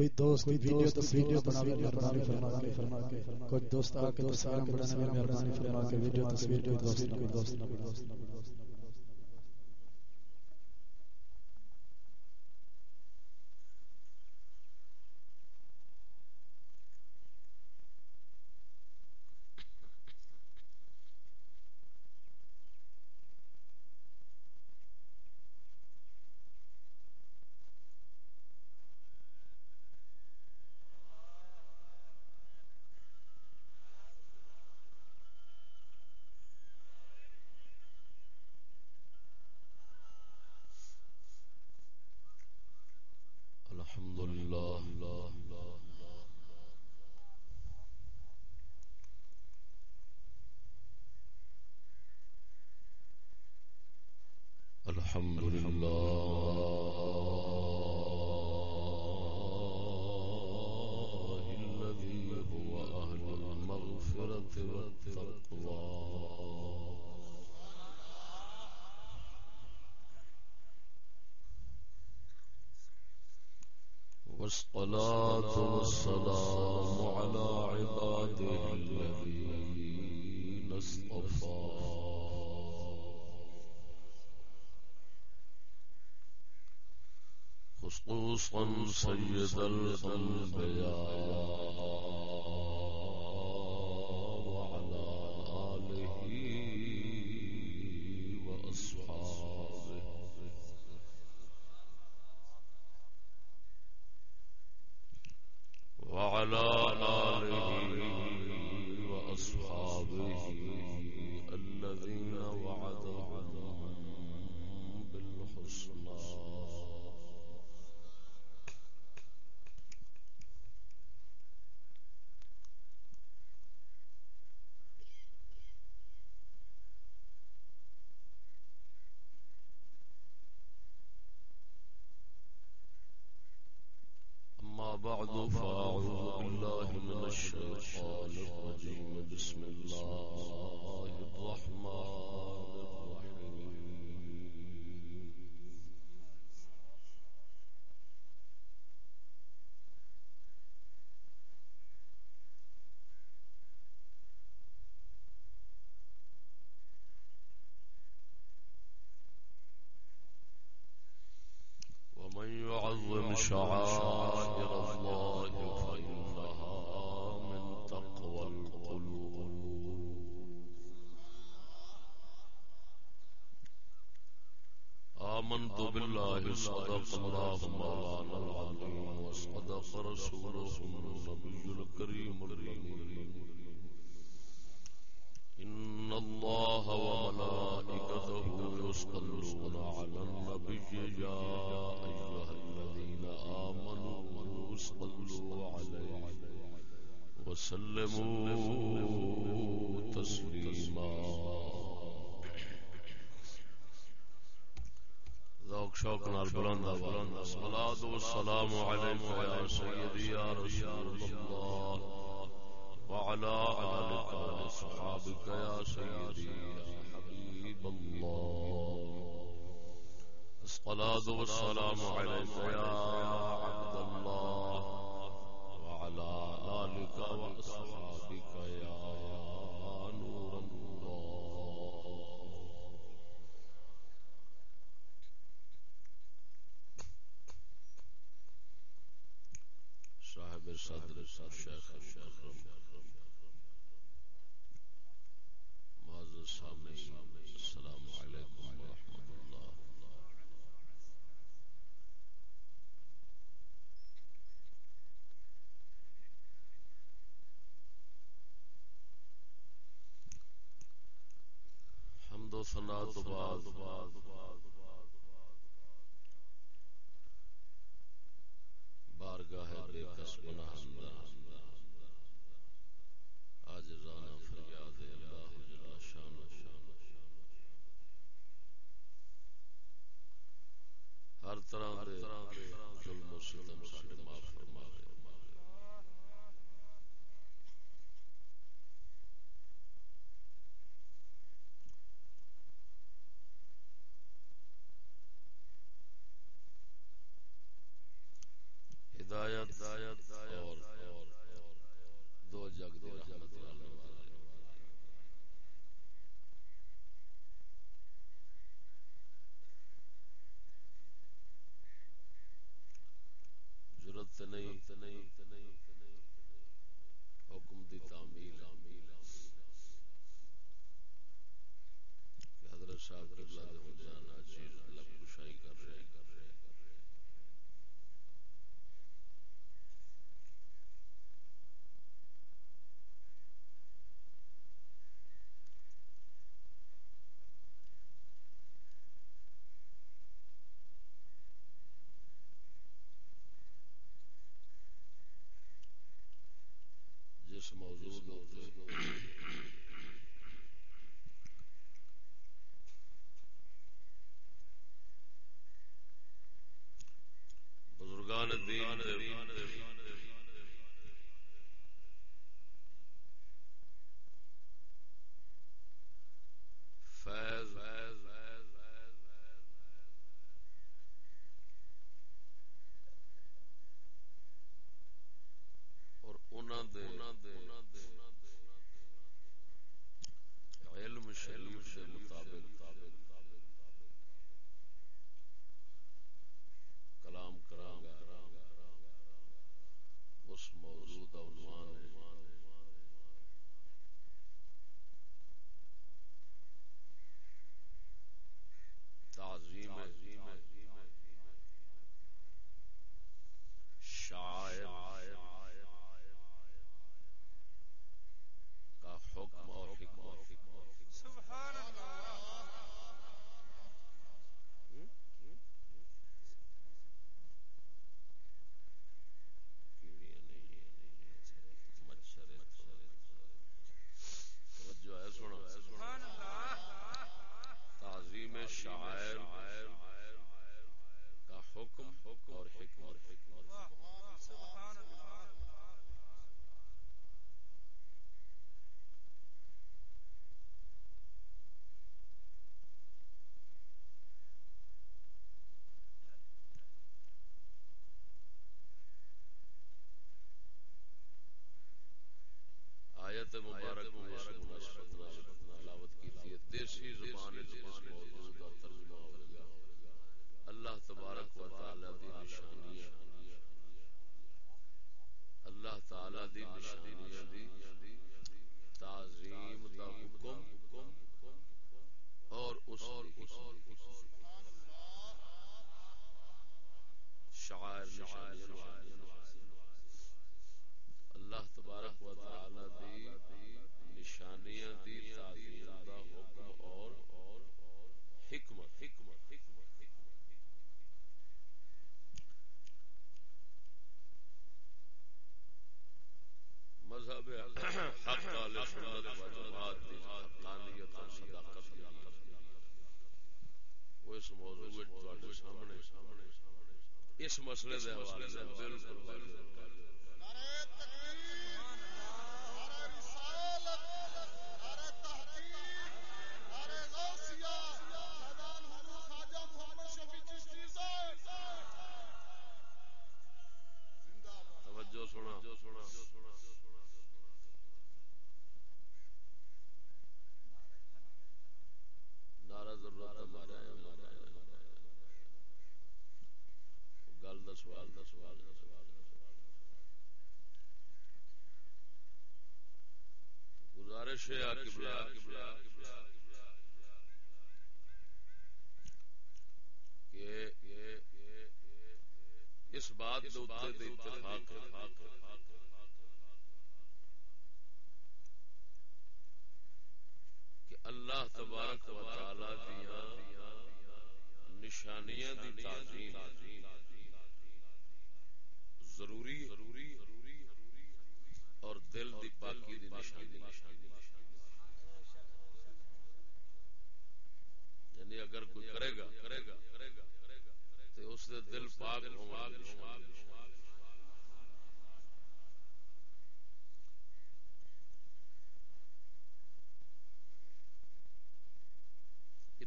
کوئی دوست ویڈیو تصویر بنا کے مہربانی فرما کے فرما کے کوئی دوست آ کے تو سارا کے مہربانی فرما کے ویڈیو تصویر کوئی دوست دوست عشقا سيد الأنبياء بعد فاعوذ بالله من الشيطان الرجيم. بسم الله الرحمن شیخ شیخ معذر سامعین السلام علیکم ورحمۃ اللہ۔ حمد و ثنا تو بعد۔ نہیں، حکم دی تعمیل حضرت صاحب قبلہ دے جانا چیز لب کشائی کر رہے کر رہے جس موضوع حق اہل سنت و جماعت دی حقانیت اور صداقت دی وہ اس موضوع وچ تواڈے سامنے اس مسئلے دے حوالے نال بالکل واضح نعرہ تکبیر نعرہ رسالت نعرہ تحقیق نعرہ غوثیہ فیضان حضور خواجہ محمد شفیع چشتی صاحب زندہ باد توجہ سنا ضرورت ہمارا ہے ہمارا ہے ہمارا ہے گل دا سوال دا سوال دا سوال دا سوال گزارش ہے قبلہ۔ کہ اس بات دے اتفاق ہے کہ اللہ تبارک و تعالی دیاں نشانیاں دی تعظیم ضروری اور دل دی پاکی دی نشانی یعنی اگر کوئی کرے گا کرے گا کرے گا تو اس دے دل پاک ہوا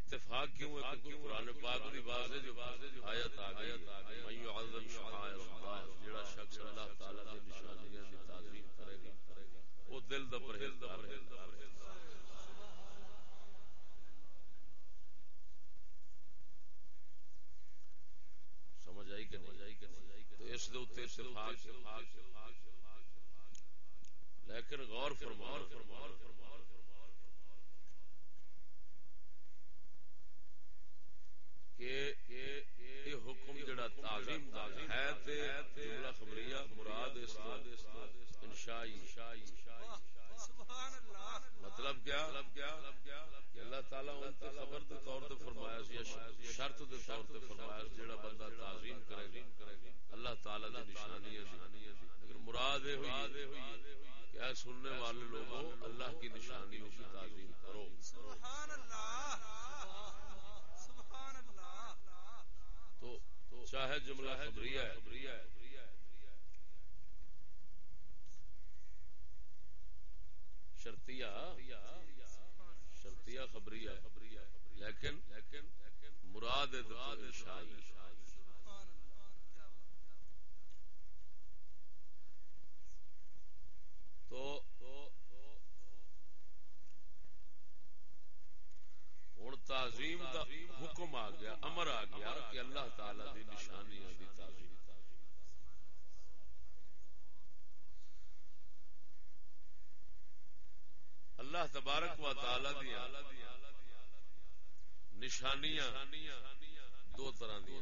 اتفاق کیوں ہے؟ کیونکہ قرآن پاک دی واضح جو آیت آ گئی من يعظم شعائر اللہ جڑا شخص اللہ تعالی دی نشانیاں دی تعظیم کرے گا، وہ دل دا پرہیزگار ہے۔ سمجھ آئی کہ نہیں؟ تو اس دے اتنے اتفاق لیکن غور فرما کہ یہ حکم جڑا تعظیم دا ہے تے جملہ خبریہ مراد اس کو انشائی سبحان اللہ مطلب کیا؟ کہ اللہ تعالیٰ ان تے خبر دے طور تے فرمایا سی شرط دے طور تے فرمایا جڑا بندہ تعظیم کرے گا۔ اللہ تعالیٰ دی نشانی ہے لیکن مراد یہ ہوئی کہ سننے والے لوگوں، اللہ کی نشانیوں کی تعظیم کرو۔ سبحان اللہ سبحان اللہ تو چاہے جملہ خبریہ ہے۔ شرطیہ شرطیہ خبریہ لیکن مراد شاہی سبحان اللہ کیا بات تو ہوں تعظیم دا حکم آ گیا، امر آ گیا کہ اللہ تعالی دی نشانی دی تعظیم اللہ تبارک و تعالی دی نشانیاں دو طرح دی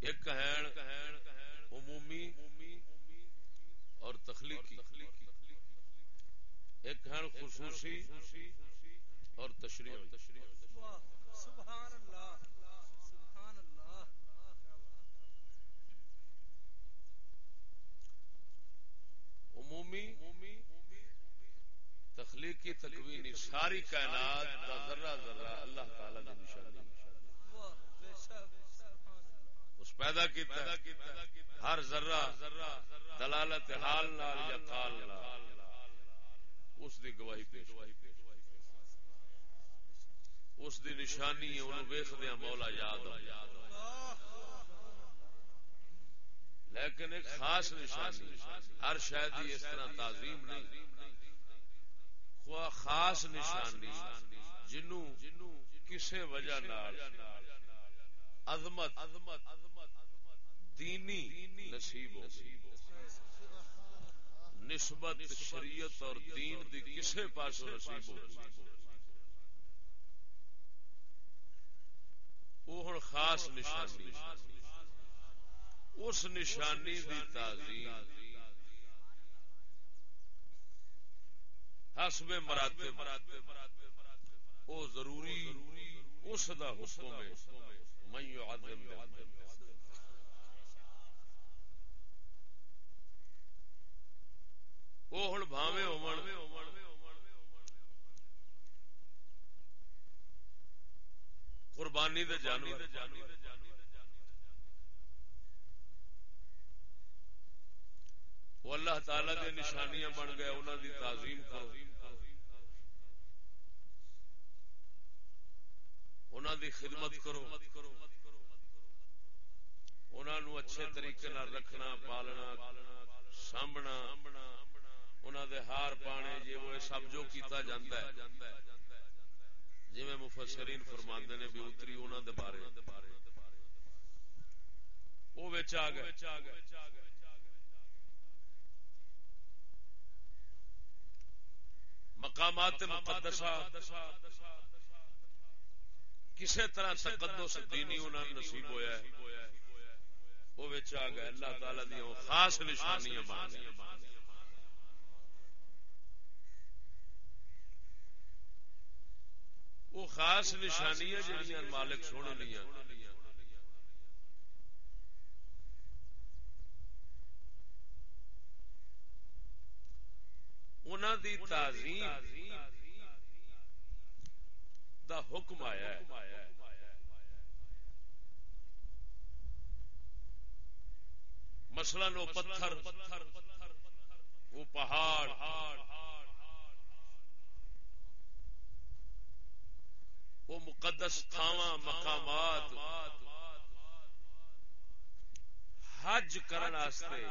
ایک ہیں عمومی اور تخلیقی۔ ایک ہیں خصوصی اور تشریعی واہ سبحان اللہ سبحان اللہ۔ عمومی تخلیقی تکوینی ساری کائنات دا ذرہ ذرہ اللہ تعالی دی نشانی۔ اس پیدا کیتا ہے۔ ہر ذرہ دلالت حال نال یا قال نال۔ اس دی گواہی پیش اس دی نشانی ہے، انہوں ویخدیا مولا یاد آ لیکن ایک خاص نشانی، ہر شاید ہی اس طرح تعظیم نہیں۔ خواہ خاص نشانی جنوں کسے وجہ نال عظمت، دینی نصیب ہو نسبت شریعت اور دین دی کسے پاس نصیب ہو وہ ہوں خاص نشانی۔ اس نشانی دی تعظیم۔ حسب مراتب۔ او ضروری۔ اس دا حکم ہے۔ من يعظم بعظم وہ ہن بھاوے ہون۔ قربانی دے جانور۔ وہ اللہ تعالی دے نشانیاں بن گئے، انہاں دی تعظیم کرو۔ انہاں دی خدمت کرو۔ انہاں نو اچھے طریقے نال رکھنا، پالنا سامنا انہاں دے ہار پانے جی وہ سب جو کیتا جاندا ہے۔ جی مفسرین فرماندے نے بھی اتری انہاں دے بارے۔ وہ وچ آ گئے۔ مقامات مقدسہ۔ کسے طرح تقدس دینی انہاں نوں نصیب ہویا ہے۔ وہ وچ آ گئے۔ اللہ تعالی دی خاص نشانیاں بن گئیں وہ خاص نشانیاں جڑیاں مالک سونے لیاں انہاں دی تعظیم دا حکم آیا ہے۔ مثلا وہ پتھر، وہ پہاڑ۔ وہ مقدس تھاواں مقامات حج کرن واسطے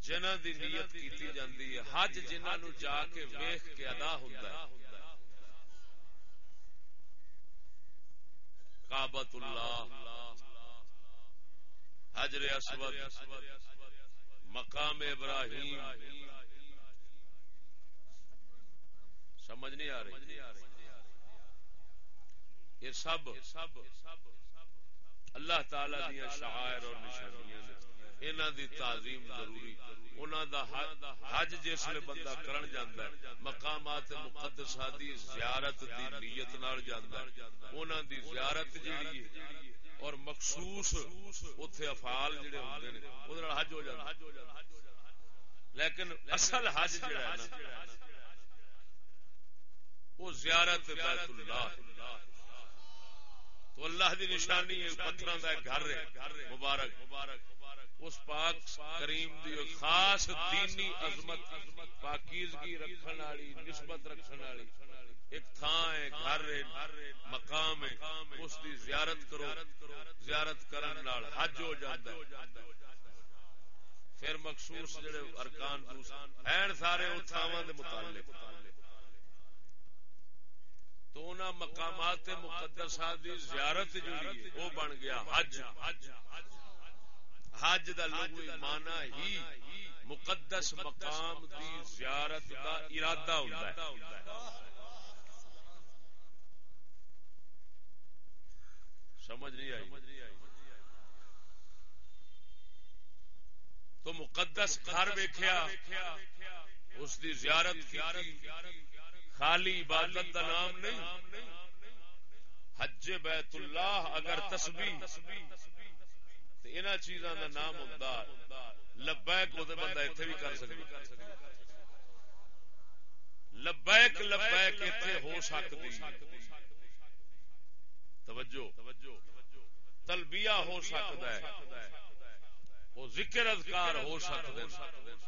جنہ دی نیت کیتی جاندی ہے۔ حج جنہ نو جا کے ویخ کے ادا ہوندا ہے۔ کابت اللہ حجر اسود، مقام ابراہیم سمجھ نہیں آ رہی۔ یہ سب اللہ تعالی دیا شاعر اور نشانیاں انہاں دی تعظیم ضروری۔ انہاں دا حج جس لے بندہ کرن جاندا ہے، مقامات مقدسہ دی زیارت دی نیت نال جاندا ہے۔ انہاں دی زیارت جیڑی ہے، اور مخصوص اوتھے افعال جڑے ہوندے نے، اودے نال حج ہو جاندا لیکن اصل حج جڑا ہے نا وہ زیارت بیت اللہ تو اللہ دی نشانی ہے، پتھراں دا گھر ہے، مبارک۔ مبارک اس پاک کریم دی خاص دینی عظمت، پاکیزگی رکھن والی، نسبت رکھن والی۔ ایک تھان ہے، گھر ہے، مقام ہے۔ اس دی زیارت کرو۔ زیارت کرن نال حج ہو جاندا ہے۔ پھر مخصوص جڑے ارکان دوسرے ہیں سارے او تھاواں دے متعلق۔ تو انہاں مقامات مقدسہ دی زیارت جڑی وہ بن گیا حج۔ حج دا لغوی معنی ہی مقدس مقام دی زیارت دا ارادہ ہوندا ہے۔ سمجھ نہیں آئی؟ تو مقدس گھر ویکھیا، اس دی زیارت کی خالی عبادت دا نام نہیں. حج بیت اللہ اگر تسبیح ان چیزاں دا نام ہوندا لبیک وہ بندہ اتنے بھی کر سکتا لبیک لبیک اتنے ہو سکتی توجہ، تلبیہ ہو سکتا ہے۔ وہ ذکر اذکار ہو سکتے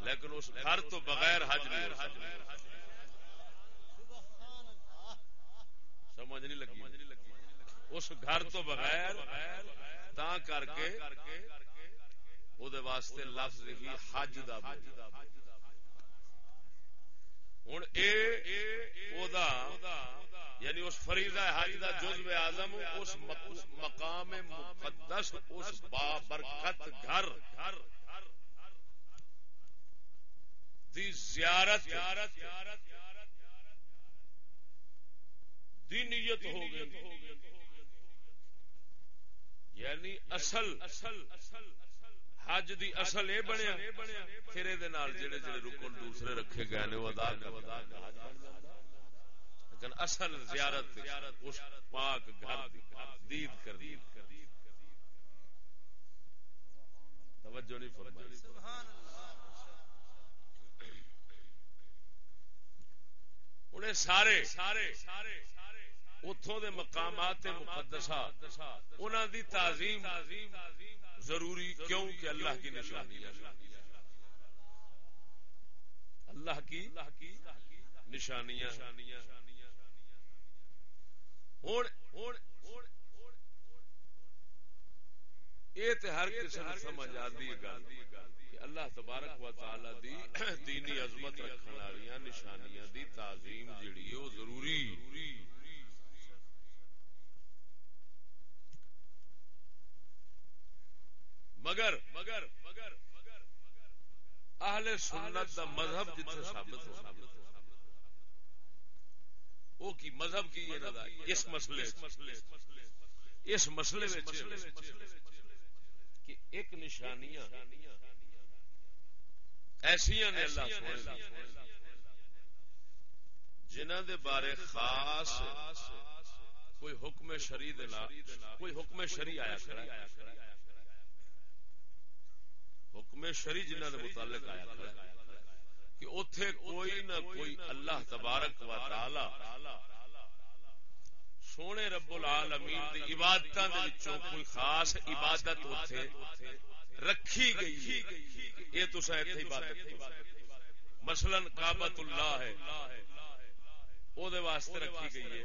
لیکن اس گھر تو بغیر حج نہیں ہو سکتا سمجھ نہیں لگی۔ اس گھر تو بغیر تا کر کے او دے واسطے لفظ ہی حج دا ہوں اے او دا یعنی اس فریضہ حج دا جزو اعظم، اس مقام مقدس، اس با برکت گھر دی زیارت دی نیت ہو گئی۔ یعنی اصل حج دی اصل یہ بنیا۔ پھر یہ جڑے جڑے رکن دوسرے رکھے گئے نے وہ ادا لیکن اصل زیارت اس پاک گھر دید کر دی۔ توجہ نہیں فرمائی۔ انہیں سارے۔ سارے سارے۔ اتوں دے مقامات مقدسہ انہوں دی تعظیم ضروری کیوں کہ اللہ کی نشانی ہے؟ اللہ کی نشانیاں یہ تو ہر کسی نے سمجھ آتی گل کہ اللہ تبارک و تعالی دی دینی عظمت رکھنے والی نشانیاں دی تعظیم جیڑی ہے، وہ ضروری۔ مگر مگر مگر اہل سنت دا مذہب جتنے ثابت ہو وہ کی مذہب کی اس مسئلے اس مسئلے کہ ایک نشانیاں ایسا نے اللہ سونے جنہ دے بارے خاص کوئی حکم شری کوئی حکم شری آیا حکم شری جنہ دے متعلق آیا کھڑا کہ اتے کوئی نہ کوئی اللہ تبارک و تعالی سونے رب العالمین دی عبادتاں دے وچوں کوئی خاص عبادت اتے رکھی گئی یہ تو ایتھے عبادت مثلا کعبۃ اللہ ہے، او دے واسطے رکھی گئی ہے۔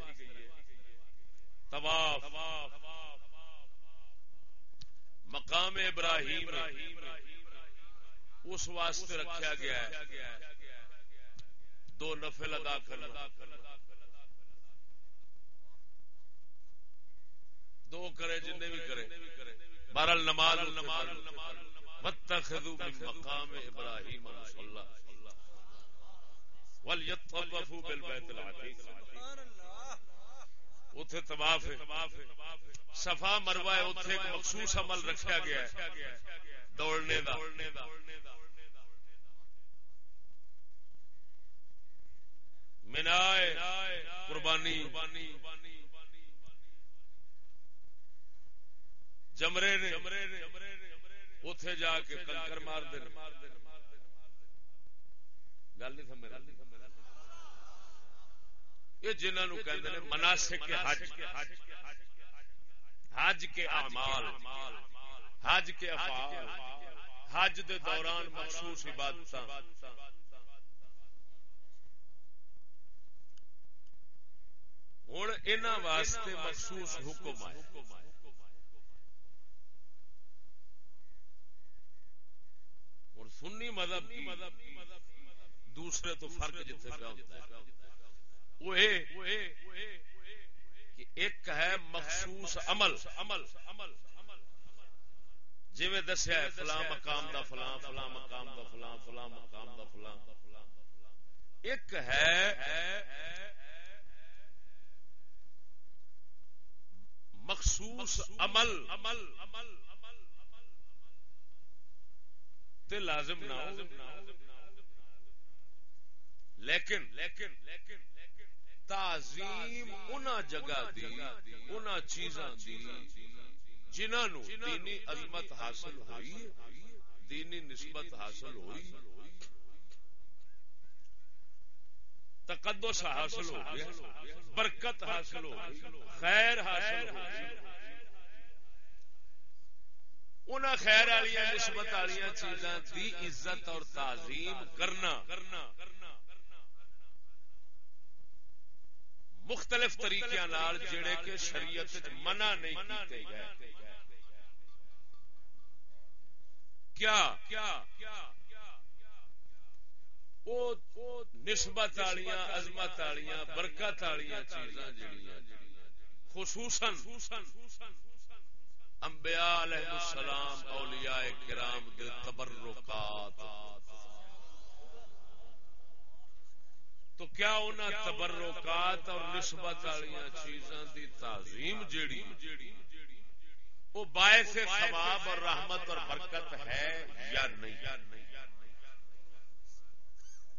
طواف، مقام ابراہیم اس واسطے رکھا گیا ہے۔ دو نفل ادا کرنا۔ دو کرے جن بھی کرے۔ بہرحال نماز نماز واتخذوا من مقام ابراہیم طواف ہے۔ صفا مروہ ہے ایک مخصوص عمل رکھا گیا ہے۔ دوڑنے دا۔ منائے قربانی۔ جمرے نے اتے جا کے کنکر مار دے گل نہیں سمجھ یہ جنہوں کہ مناسک حج۔ حج کے اعمال۔ حج کے افعال، حج دے دوران مخصوص عبادت ہوں ان واسطے مخصوص حکم ہے ہوں سنی مذہب کی دوسرے تو فرق جتنے پہ ہوتا ہے۔ وہ ایک ہے مخصوص عمل عمل عمل۔ جی دسیا فلاں مقام دا فلاں فلاں مقام دا فلاں فلاں مقام دا فلاں۔ ایک ہے مخصوص عمل۔ عمل عمل تے لازم نہ ہو۔ لیکن لیکن لیکن تعظیم انہاں جگہ دی، انہاں چیزاں دی۔ جنہاں دینی عظمت حاصل ہوئی دینی نسبت حاصل ہوئی تقدس حاصل ہو گیا، برکت حاصل ہو گئی، خیر حاصل ہو گئی۔ انہاں خیر والی نسبت والی چیزاں دی عزت اور تعظیم کرنا مختلف طریقے جڑے کہ شریعت منع نہیں کیتے گئے۔ کیا؟ نسبت والیاں عظمت والیاں برکت والیاں چیزاں جڑیاں۔ خصوصاً انبیاء علیہ السلام، اولیاء کرام دے تبرکات۔ تو کیا انہاں تبرکات اور نسبت والی چیزاں دی تعظیم جیڑی؟ وہ باعث ثواب اور رحمت اور برکت ہے یا نہیں؟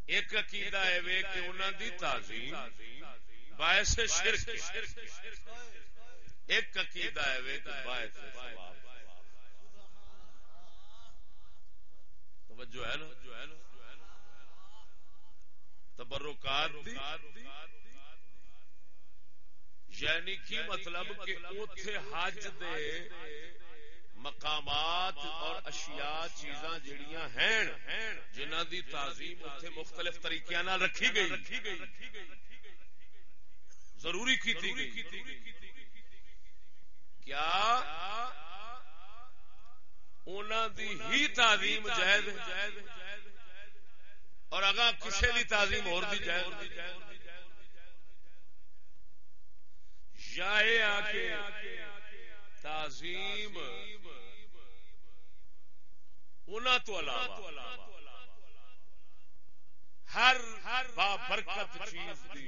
ایک عقیدہ ہے وے کہ انہاں دی تعظیم باعث شرک ایک عقیدہ ہے وے کہ باعث ثواب توجہ ہے۔ نا جو ہے نا؟ تبرکات دی یعنی کی مطلب کہ اوتھے حج دے مقامات اور اشیاء چیزاں جڑیاں ہیں۔ جنہاں دی تعظیم اوتھے مختلف طریقے نال رکھی گئی۔ ضروری کیتی گئی۔ کیا انہاں دی ہی تعظیم جائز اور اگر کسی کی تعظیم اور دی جائے یا یہ آ کے تعظیم۔ انہوں تو علاوہ۔ ہر با برکت چیز دی۔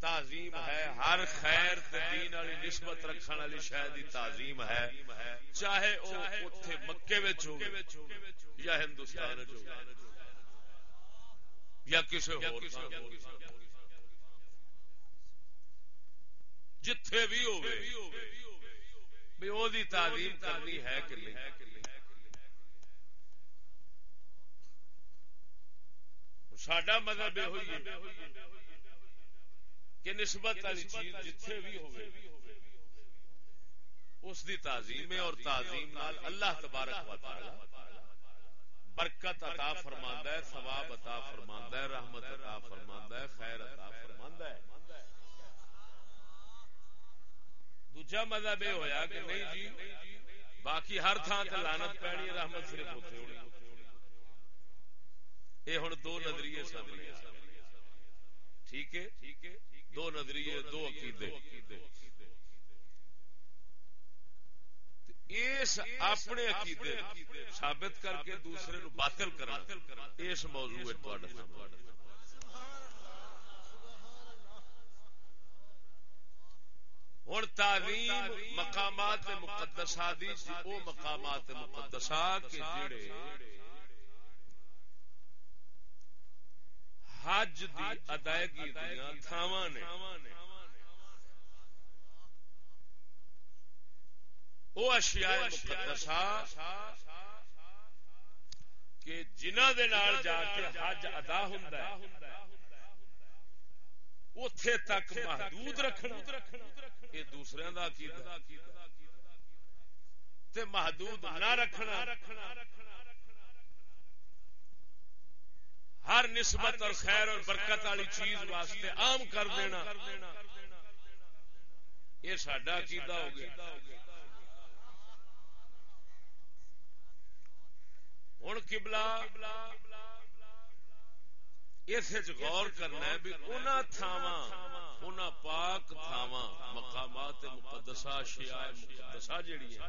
تعظیم ہے۔ ہر خیر دین والی نسبت رکھنے والی شاید تعظیم ہے۔ چاہے وہ اتنے مکے ہو یا ہندوستان یا کسی جتھے بھی ہو تعلیم کرنی ہے کہ نہیں۔ سڈا مذہب یہ ہوئی کہ نسبت والی چیز جتھے بھی ہو اس دی تعظیم اور تعظیم نال اللہ تبارک و تعالی برکت عطا فرماندا ہے، ثواب عطا فرماندا ہے، رحمت عطا فرماندا ہے، خیر عطا فرماندا ہے۔ دوجا مذہب یہ ہویا کہ نہیں جی باقی ہر تھان تے لعنت پینی رحمت صرف ہوتے ہونی یہ ہن دو نظریے سامنے ٹھیک ہے دو نظریے دو عقیدے اس اپنے عقیدے ثابت کر کے دوسرے نو باطل کرنا اس موضوع ہے تواڈے سامنے ہوں تعلیم مقامات مقدسہ دی، او مقامات مقدسہ کے جڑے حج دی ادائیگی دیاں تھاواں نے۔ او اشیاء مقدسہ کہ جنہ دے نال جا کے حج ادا ہوندا ہے۔ اوتھے تک محدود رکھنا۔ یہ دوسرے تے محدود نہ رکھنا۔ ہر نسبت اور خیر اور برکت والی چیز واسطے عام کر دینا۔ یہ سڈا عقیدہ ہو گیا۔ ہوں کبلا اس غور کرنا ہے بھی انہاں تھاواں انہاں پاک تھاواں، مقامات مقدسہ، شیعہ مقدسہ جڑی ہیں۔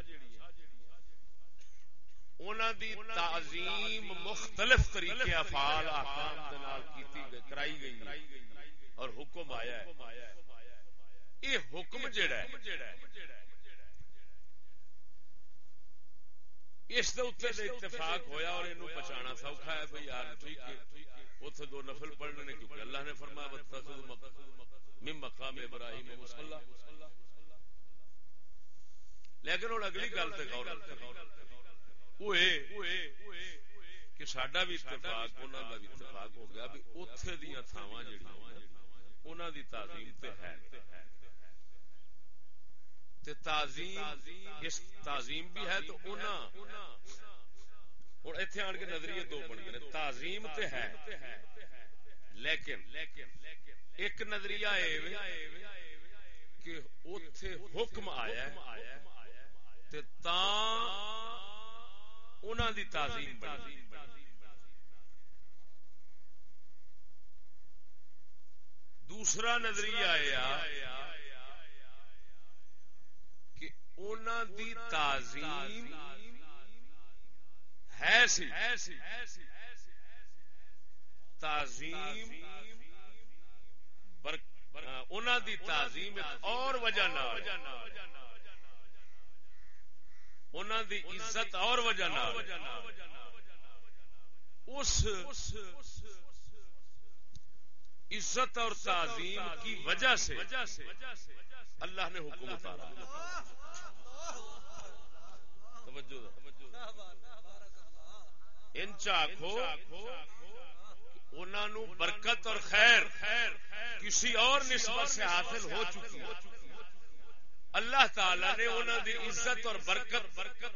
انہاں دی تعظیم مختلف طریقے، افعال، احکام دے نال کیتی گئی، کرائی گئی اور حکم آیا ہے۔ یہ حکم جڑا ہے، اس دے اوتے اتفاق ہویا اور اینو پہچانا سوکھا ہے، بھئی یار ٹھیک ہے۔ اتنے دو نفل پڑھنے نے، کیونکہ اللہ نے فرمایا مقام ابراہیم مسلح لیکن ہوں اگلی گل سے غور کہ سڈا بھی اتفاق انہوں کا بھی اتفاق ہو گیا بھی اتے دیا تھاواں جہاں انہوں دی تعظیم تے ہے۔ تے تعظیم، اس تعظیم بھی ہے تو انہوں ہوں اتنے آن کے نظریے دو بن گئے تعظیم تے ہے۔ لیکن ایک نظریہ کہ اتے حکم آیا تے انہوں دی تعظیم بنی۔ دوسرا نظریہ آیا کہ انہوں دی تعظیم ہے سی۔ تعظیم انہوں دی تعظیم اور وجہ نہ انہوں دی عزت اور وجہ نہ اس عزت اور تعظیم کی وجہ سے اللہ نے حکم اتارا۔ توجہ ان انہوں برکت اور خیر کسی اور نسبت سے حاصل ہو چکی اللہ تعالی نے انہوں دی عزت اور برکت برکت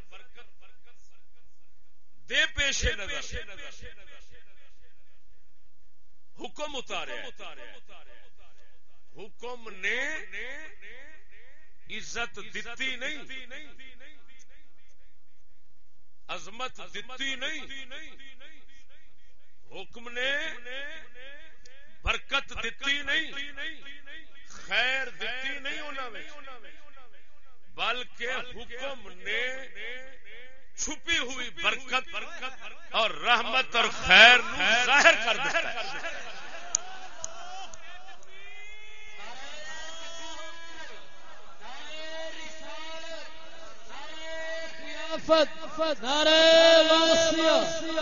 دے پیش نظر حکم اتارے حکم نے عزت دیتی نہیں۔ عظمت دیتی نہیں۔ حکم نے برکت دیتی نہیں۔ خیر دیتی نہیں انہوں بلکہ حکم نے چھپی ہوئی برکت اور رحمت اور خیر ظاہر کر دیتا ہے نعرے غوثیہ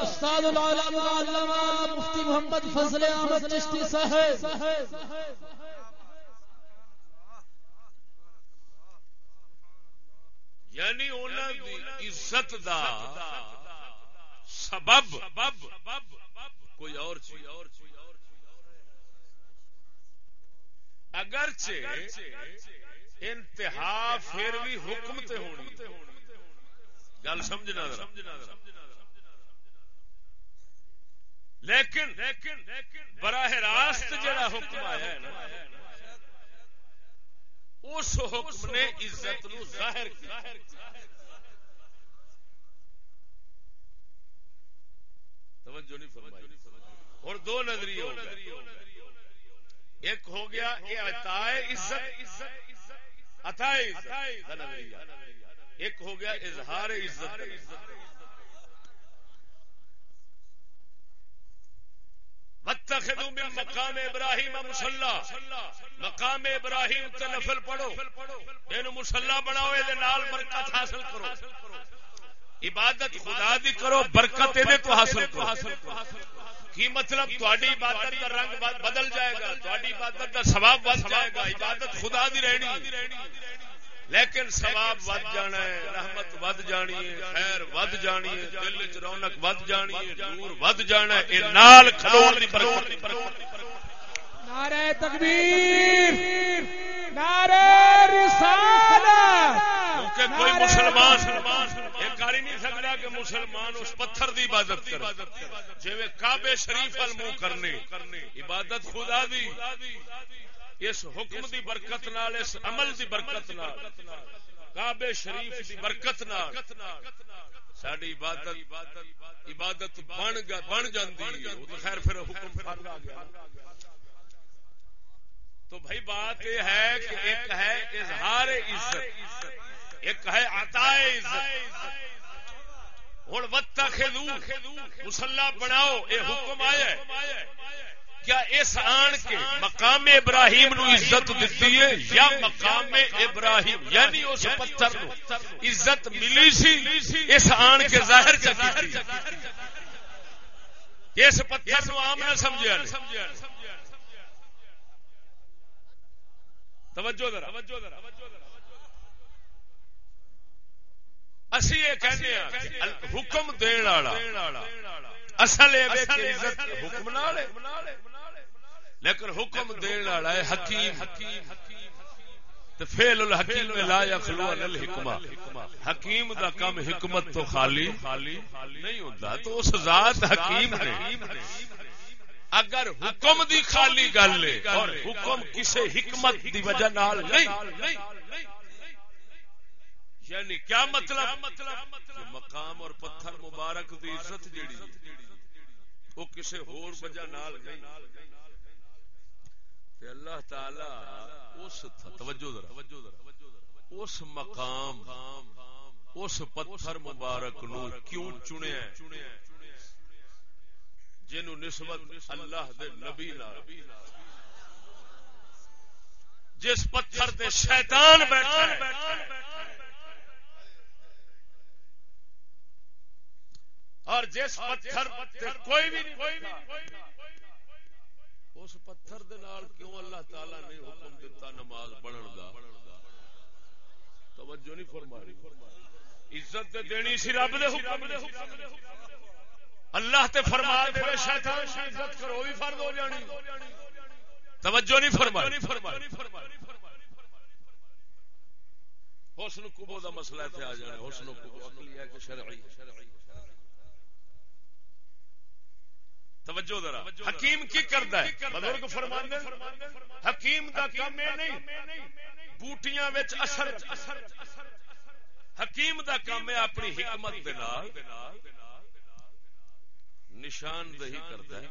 استاد العلماء علامہ مفتی محمد فضل احمد چشتی صاحب۔ یعنی انہوں دی عزت دا سبب کوئی اور چیز۔ اگرچہ انتہا پھر بھی حکم تے ہونی۔ گل سمجھنا لیکن براہ راست جڑا حکم آیا ہے نا، اس حکم نے عزت نو ظاہر کیا۔ توجہ نہیں فرمائی۔ اور دو نظریے ہو گئے۔ ایک ہو گیا، یہ عطائے عزت عطائے عزت کا نظریہ۔ ایک ہو گیا اظہار عزت واتخذوا من مقام ابراہیم مسلح مقام ابراہیم تے نفل پڑھو۔ اینو مسلح بناؤ اے نال برکت حاصل کرو۔ عبادت خدا دی کرو، برکت اے تو حاصل کرو۔ کی مطلب؟ تہاڈی عبادت دا رنگ بدل جائے گا تہاڈی عبادت دا ثواب بڑھ جائے گا۔ عبادت خدا دی رہنی۔ لیکن ثواب ود جانا ہے رحمت ود جانی ہے خیر ود جانی ہے دل وچ رونق ود جانی ہے نور ود جانا ہے اے نال کھلون دی برکت نعرہ تکبیر نعرہ رسالت کیونکہ کوئی مسلمان یہ کر ہی نہیں سکتا کہ مسلمان اس پتھر دی عبادت کرے۔ جی کعبے شریف المو کرنے عبادت خدا دی۔ اس حکم دی برکت نال، اس عمل دی برکت نال کعبے شریف دی برکت نال ساری عبادت عبادت بن بن جاندی ہے۔ وہ تو خیر پھر حکم فرض آ گیا۔ تو بھائی بات یہ ہے کہ ایک ہے اظہار عزت، ایک ہے عطائے عزت۔ ہوں وتا خدو مسلح بناؤ، یہ حکم آیا کیا اس آن کے مقام ابراہیم نو عزت دیتی ہے یا مقام ابراہیم؟ یعنی اس پتھر نو عزت ملی سی؟ اس آن کے ظاہر چکی اس پتھر نو عام نہ سمجھا توجہ ذرا۔ اسی یہ کہنے حکم دین والا، اصل حکم لیکن حکم دین والا ہے حکیم۔ فیل الحکیم لا یخلو عن الحکمہ۔ حکیم دا کم حکمت تو خالی نہیں ہوتا تو اس ذات حکیم نے۔ اگر حکم دی خالی گل ہے اور حکم کسی حکمت دی وجہ نال نہیں۔ یعنی کیا مطلب؟ کہ مقام اور پتھر مبارک دی عزت جیڑی وہ کسی ہور وجہ نال نہیں۔ تے اللہ تعالی اس توجہ ذرا اس مقام اس پتھر مبارک نو کیوں چنیا جنو نسبت اللہ دے نبی جس پتھر دے شیطان بیٹھا ہے۔ اور جس پتھر کوئی بھی نہیں اس پتھر دے نال کیوں اللہ تعالی نے حکم دیتا نماز پڑھن دا؟ توجہ نہیں فرمائی۔ عزت دے دینی سی رب دے حکم دے۔ اللہ تے فرما دے شیطان دی عزت کرو بھی فرض ہو جانی۔ توجہ نہیں فرمائی۔ حسن کبو دا مسئلہ تے آ جانا حسن کبو عقلی ہے کہ شرعی؟ توجہ ذرا۔ حکیم کی کردا ہے؟ بزرگ فرماندے حکیم دا کام اے نہیں۔ بوٹیاں وچ اثر۔ حکیم دا کام ہے اپنی حکمت دے نال۔ نشاندہی کردا ہے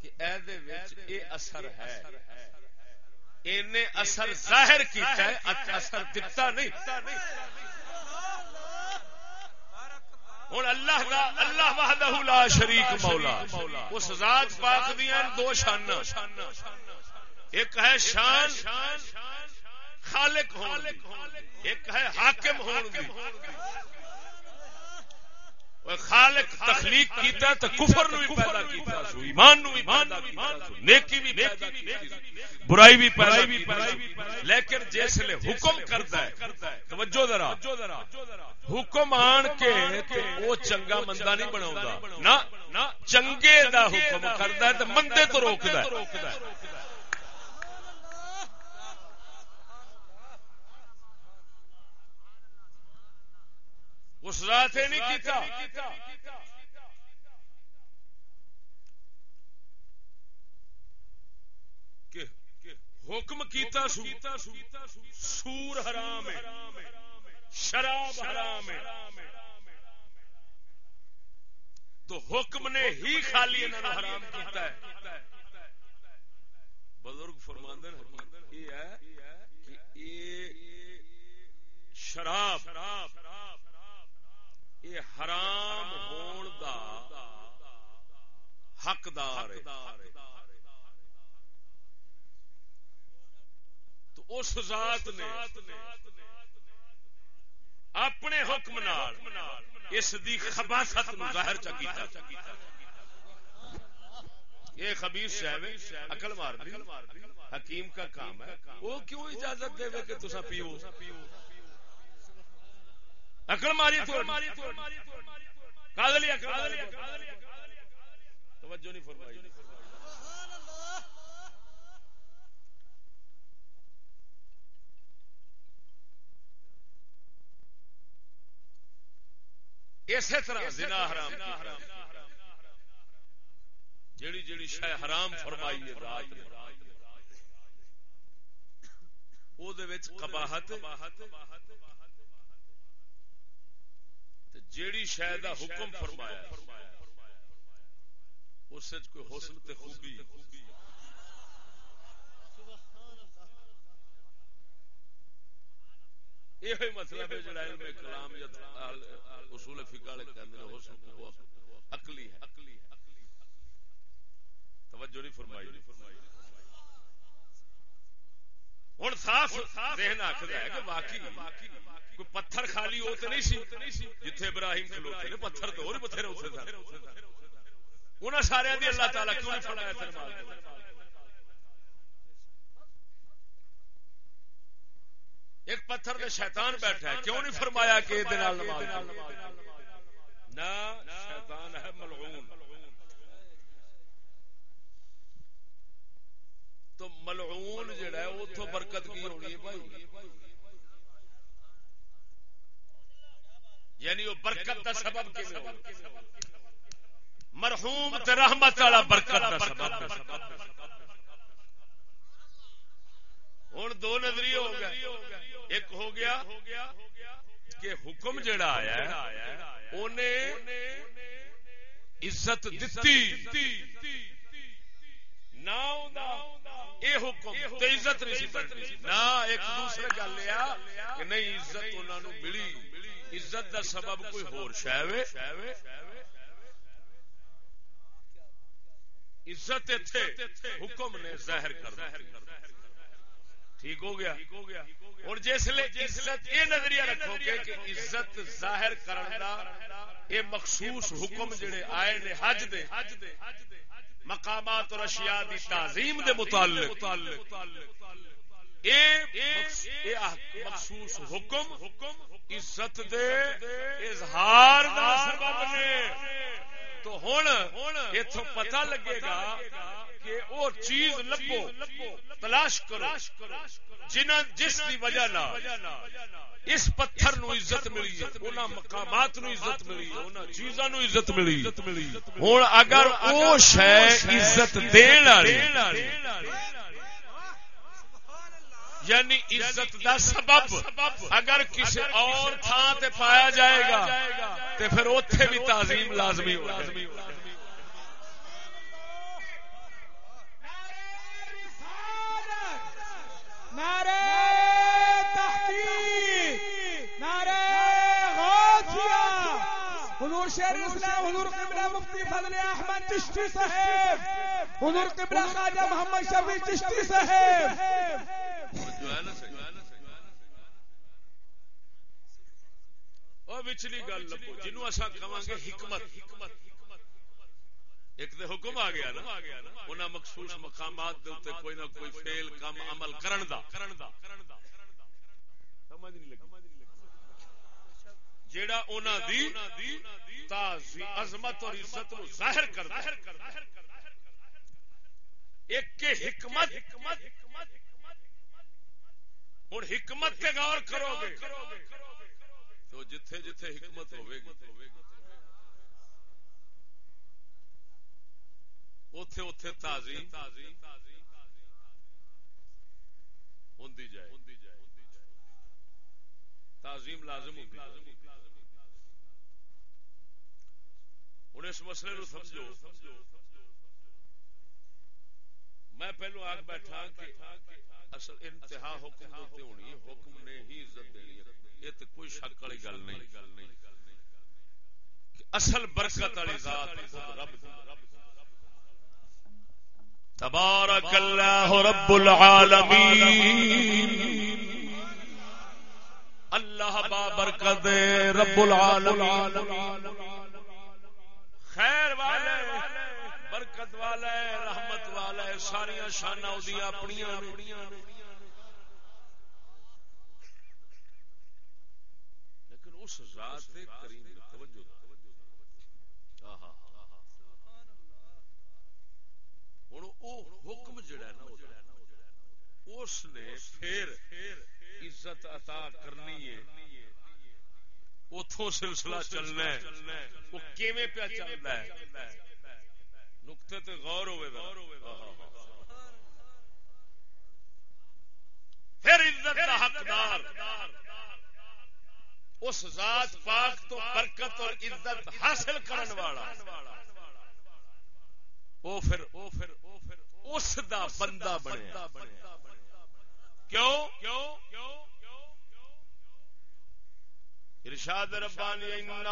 کہ اے دے وچ اے اثر ہے۔ اینے اثر ظاہر کیتا ہے اثر دتا نہیں۔ ہوں اللہ دا، اللہ وحدہ لا شریک مولا. اس ذات پاک دیا دو شان. ایک ہے شان خالق ہون ایک ہے حاکم ہون دی. خالق تخلیق کیتا تو کفر نو بھی پیدا کیتا سو ایمان نو بھی پیدا کیتا سو نیکی بھی پیدا برائی بھی پیدا کیتا لیکن جس لے حکم کرتا ہے توجہ ذرا حکم آن کے وہ چنگا مندہ نہیں بنا نہ چنگے دا حکم کرتا ہے تو مندے تو روکتا ہے اس رات نہیں کیتا۔ حکم کیتا سو، سور حرام ہے، شراب حرام ہے۔ تو حکم نے ہی خالی انہوں حرام کیتا ہے۔ بزرگ فرماندے یہ ہے کہ یہ شراب شراب یہ حرام ہون دا حقدار ہے۔ تو اس ذات نے اپنے حکم نال اس دی خباثت نو ظاہر چا کیتا۔ یہ خبیث ہے عقل مار دی، حکیم کا کام ہے۔ وہ کیوں اجازت دے کہ تسا پیو؟ عقل ماری کاغلی توجہ نہیں فرمائی۔ اسی طرح زنا حرام جیڑی جیڑی شے حرام فرمائی ہے ذات نے۔ او دے وچ قباحت تے جیڑی شے دا حکم فرمایا اس کوئی حسن تے خوبی۔ یہ مطلب ہے جڑا علم کلام یا اصول فقہ والے کہندے ہیں حسن کو عقلی ہے۔ توجہ نہیں فرمائی۔ ہوں صاف ذہن ہے کہ واقعی کوئی پتھر خالی ہو تو نہیں سی، جتھے ابراہیم کھلوتے نے، پتھر تو اور بتھیرے اتنے سن۔ انہاں سارے دی اللہ تعالی کیوں نہیں فرمایا تھے مال ایک پتھر میں شیطان بیٹھا ہے، کیوں نہیں فرمایا کہ یہ دنال نماز نہ شیطان ہے ملعون۔ تو ملعون جڑا ہے وہ تو برکت کی ہونی ہے بھائی۔ یعنی وہ برکت دا سبب کی مرحوم تے رحمت والا برکت دا سبب ہوں دو نظریے ہو گئے۔ ایک ہو گیا کہ حکم جڑا آیا ہے انہیں عزت دتی۔ نہ یہ حکم تے عزت نہیں نہ ایک دوسرے گل یہ کہ نہیں عزت انہوں ملی۔ عزت دا سبب کوئی ہور عزت حکم نے ظاہر کر ٹھیک ہو گیا؟ اور جس عزت یہ نظریہ رکھو گے کہ عزت ظاہر کرنا یہ مخصوص حکم جڑے آئے نے حج دے، مقامات اور اشیاء دی تعظیم دے متعلق۔ مخصوص حکم حکم عزت دے اظہار دا سبب نے۔ تو ہوں اتو پتہ لگے گا کہ وہ چیز لبو، تلاش کرو۔ جنہ جس کی وجہ نہ اس پتھر نو عزت ملی، انہاں مقامات نو عزت ملی، انہاں چیزاں نو عزت ملی۔ ہن اگر او شے عزت دین والی یعنی عزت دا سبب۔ اگر کسی اور تھان تے پایا جائے گا، تے پھر اوتھے بھی تعظیم لازمی ہو جائے نعرہ تحقیق، نعرہ غوثیہ۔ حضور شیر اسلام حضور قبلہ مفتی فضل احمد چشتی صاحب۔ حضور قبلہ خواجہ محمد شفیع چشتی صاحب۔ پچھلی گل لبو جنوں اصا کہاں حکمت۔ ایک تو حکم آ گیا نا، انہاں مخصوص مقامات دے اوتے کوئی نہ کوئی فعل، کام، عمل کرن دا۔ سمجھ نہیں لگی۔ جیڑا انہاں دی تعظیم عظمت اور عزت نو ظاہر کردا ایک کے حکمت ہن حکمت ہوں حکمت تے غور کرو گے تو جتھے جتھے حکمت ہوے گی۔ اتے اتے تعظیم۔ ہوندی جائے۔ تعظیم لازم ہوتی ہوں اس مسئلے نو سمجھو۔ میں پہلو آگ بیٹھا کہ اصل انتہا حکم ہوتے ہونی ہے، حکم نے ہی عزت دینی ہے۔ یہ تو کوئی شک والی گل نہیں۔ کہ اصل برکت والی ذات خود رب تبارک اللہ رب العالمین۔ اللہ با برکت رب العالمین۔ خیر والے۔ برکت والے رحمت والے ساری شانہ اودیاں اپنیاں لیکن اس ذات کریم توجہ ہوں او حکم جڑا نا اس نے پھر عزت عطا کرنی ہے۔ اتوں سلسلہ چلنا ہے۔ وہ کیویں پیا چلتا ہے؟ نقطے تے غور ہوئے پھر عزت کا حقدار۔ اس ذات پاک تو برکت اور عزت حاصل کرن والا۔ او پھر او پھر او پھر اس دا بندہ بنیا۔ کیوں کیوں؟ ارشاد ربانی، انا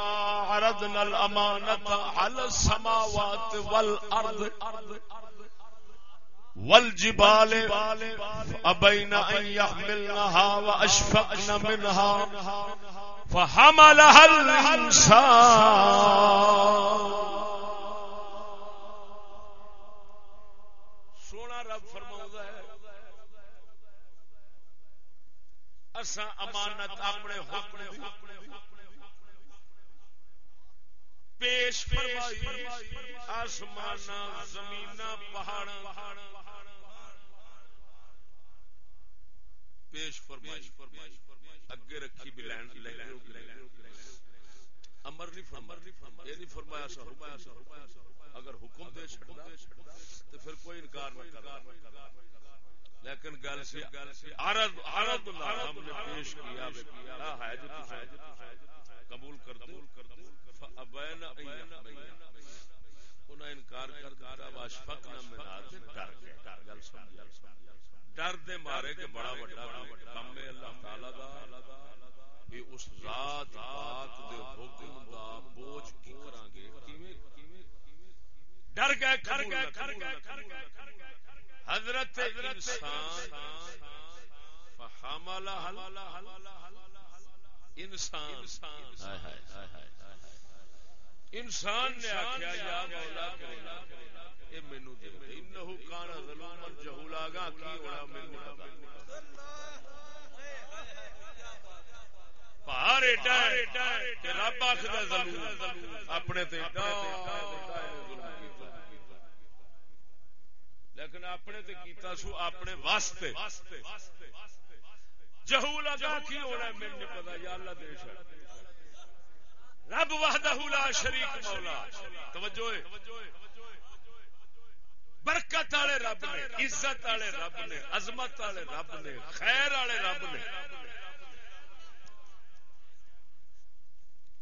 عرضنا الامانه على السماوات والارض والجبال ابين ان يحملنها واشفقن منها فحملها الانسان اسا امانت اپنے حکم پیش فرمائی آسمان زمین پہاڑ پیش فرمائی، اگے رکھی بھی امر نہیں فرمایا یہ نہیں فرمایا سا اگر حکم دے چھڑا تو پھر کوئی انکار نہ کرنا لیکن گل سی عرض عرض ہم نے پیش کیا ہے جی جو قبول کر دو۔ انکار کر دیا واشفق نہ ڈر گل سمجھ ڈر دے مارے کہ بڑا بڑا کم ہے اللہ تعالی دا۔ یہ اس ذات پاک دے حکم دا بوجھ کی کراں گے کیویں؟ ڈر گئے کر گئے کر گئے۔ حضرت انسان انسان. انسان نے آخیا یا مولا کریلا اے مینوں دے انه کان ظلوما جہولا گا کی ہونا مینوں پتہ پہاڑ ایڈا کہ رب آخدا ظلم، اپنے تے لیکن اپنے تے کیتا سو اپنے واسطے۔ جہولا گا کی ہونا مینوں نہیں پتہ یا اللہ دے چھڑ رب وحدہ لا شریک مولا۔ توجہ برکت والے رب نے، عزت والے رب نے، عظمت والے رب نے، خیر والے رب نے۔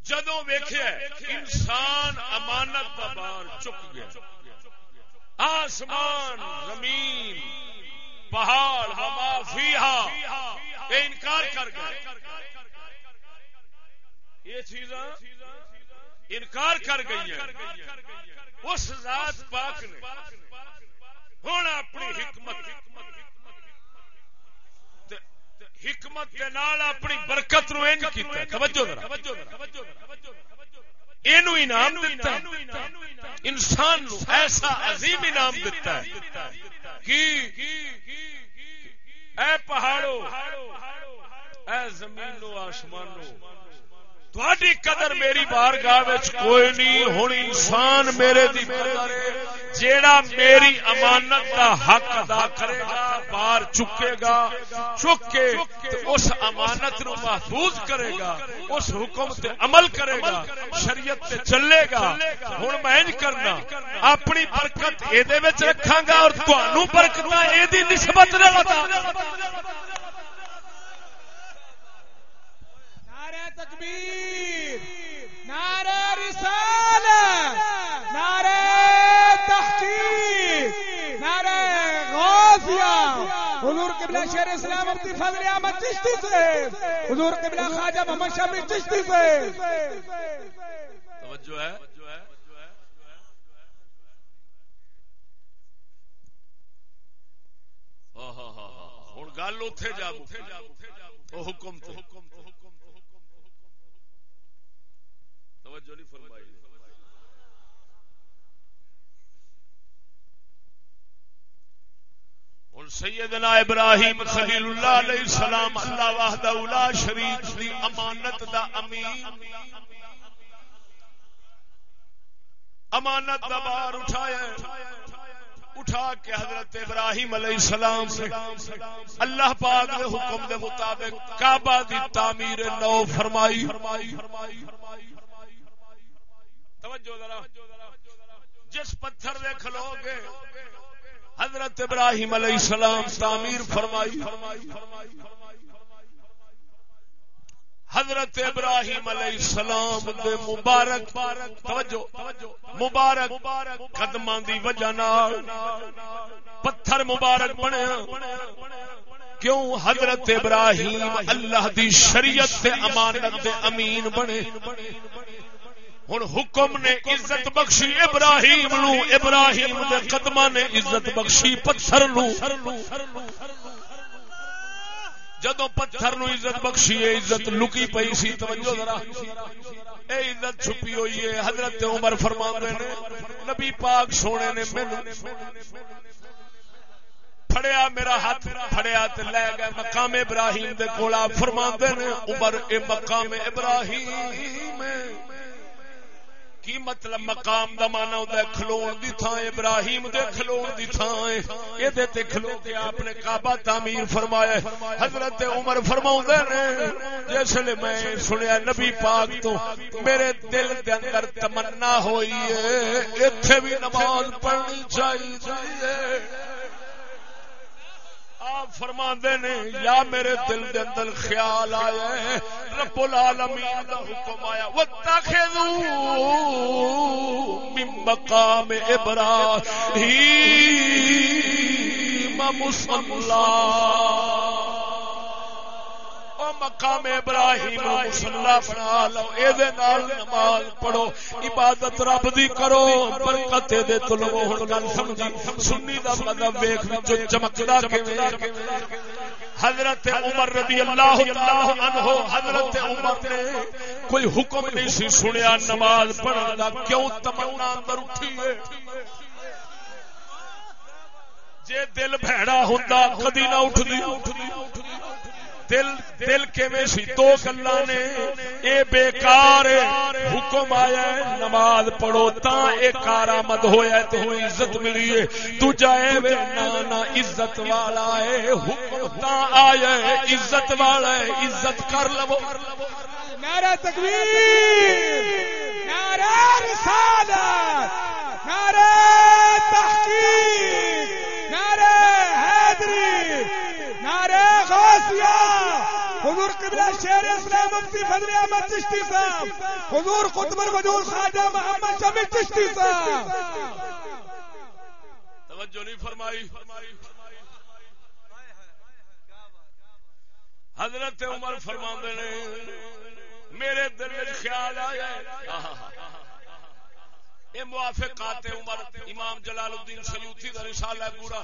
جدو ویخیا انسان امانت کا بار چک گیا۔ آسمان، زمین، پہاڑ ہما فیہا انکار کر گئے۔ یہ چیزاں انکار کر گئی ہیں۔ اس ذات پاک نے ہوں اپنی حکمت حکمت کے نال اپنی برکت نو توجہ اینو انعام دیتا ہے۔ انسان ایسا عظیم انعام دیتا ہے کہ اے پہاڑو، اے زمینو، آسمانو تھوڑی قدر میری بار گاہ کوئی نہیں ہوں انسان میرے دی جیڑا میری امانت کا حق ادا کرے گا۔ بار چکے گا چک کے اس امانت نو محفوظ کرے گا، اس حکم تے عمل کرے گا، شریعت تے چلے گا۔ ہوں میں کرنا، اپنی برکت یہ رکھا گا اور تمہوں برکت یہ نسبت نہ لگا۔ تکبیر، نعرہ رسالت نعرہ تحقیق نعرہ حضور قبلہ شیر اسلام مفتی فضل احمد چشتی سے۔ حضور قبلہ خواجہ محمد شفیع چشتی سے۔ توجہ ہے۔ ہوں گل اتے جا۔ وہ حکم تے توجہ نہیں فرمائی۔ ہوں سیدنا ابراہیم خلیل اللہ علیہ السلام اللہ وحدہ لا شریک دی امانت دا امین امانت دا بار اٹھایا اٹھا کے حضرت ابراہیم علیہ السلام سے اللہ پاک کے حکم دے مطابق کعبہ دی تعمیر نو فرمائی۔ توجہ ذرا، جس پتھر دے کھلو گے حضرت ابراہیم علیہ السلام تعمیر فرمائی۔ حضرت ابراہیم علیہ السلام دے مبارک، توجہ، مبارک قدمان دی وجہ نال پتھر مبارک بنیا کیوں؟ حضرت ابراہیم اللہ دی شریعت تے امانت دے امین بنے۔ ہوں حکم نے عزت بخشی ابراہیم نو ابراہیم دے قدمہ نے عزت بخشی پتھر نو۔ جدو پتھر نو عزت بخشی ہے عزت لکی پئی سی توجہ ذرا۔ اے عزت چھپی ہوئی ہے۔ حضرت عمر فرما نے نبی پاک سونے نے مینوں پھڑیا میرا ہاتھ پھڑیا تے لے گئے مقام ابراہیم دے کولا۔ فرما نے عمر اے مقام ابراہیم۔ کی مطلب مقام دا مانا ہوتا ہے کھلون دی تھان ابراہیم دے کھلون دی تھان اے دے تے کھلو کے آپ نے کعبہ تعمیر فرمایا ہے۔ حضرت عمر فرماؤں دے نے جس لیے میں سنیا نبی پاک تو میرے دل دے اندر تمنا ہوئی ہے۔ اتھے بھی نماز پڑھنی چاہیے۔ آپ فرما نے، یا میرے دل دے اندر خیال آیا رب العالمین دا حکم آیا واتخذو من مقام ابراہیم مصلا مقام ابراہیم مصلا بنا لو اے دے نال نماز پڑھو، عبادت رب دی کرو، برکت دے طلب ہن گل سمجھی۔ سنی دا مذہب ویکھ وچ چمکدا کیویں؟ حضرت عمر رضی اللہ تعالی عنہ، حضرت عمر نے کوئی حکم نہیں سی سنیا نماز پڑھنے دا، کیوں تمنا اندر اٹھی ہے؟ جے دل بھڑا ہوندا، کدی نہ اٹھدی۔ دل دل کے سی؟ دو گلا نے اے بیکار حکم آیا ہے، نماز پڑھو تا اے کارآمد ہویا ہے تے عزت ملی ہے۔ تو جائے وے نانا عزت والا ہے حکم تا آیا ہے، عزت والا ہے عزت کر لو۔ نعرہ تکبیر، نعرہ رسالت، نعرہ تحقیق نعرہ حیدری نعرہ غوثیہ حضور قبلہ شیر اسلام مفتی فضل احمد چشتی صاحب، حضور قطب الوجود خواجہ محمد شمی چشتی صاحب۔ توجہ نہیں فرمائی۔ حضرت عمر فرما نے، میرے دل خیال آیا یہ موافقات عمر، امام جلال الدین سیوتی کا رسالہ ہے پورا۔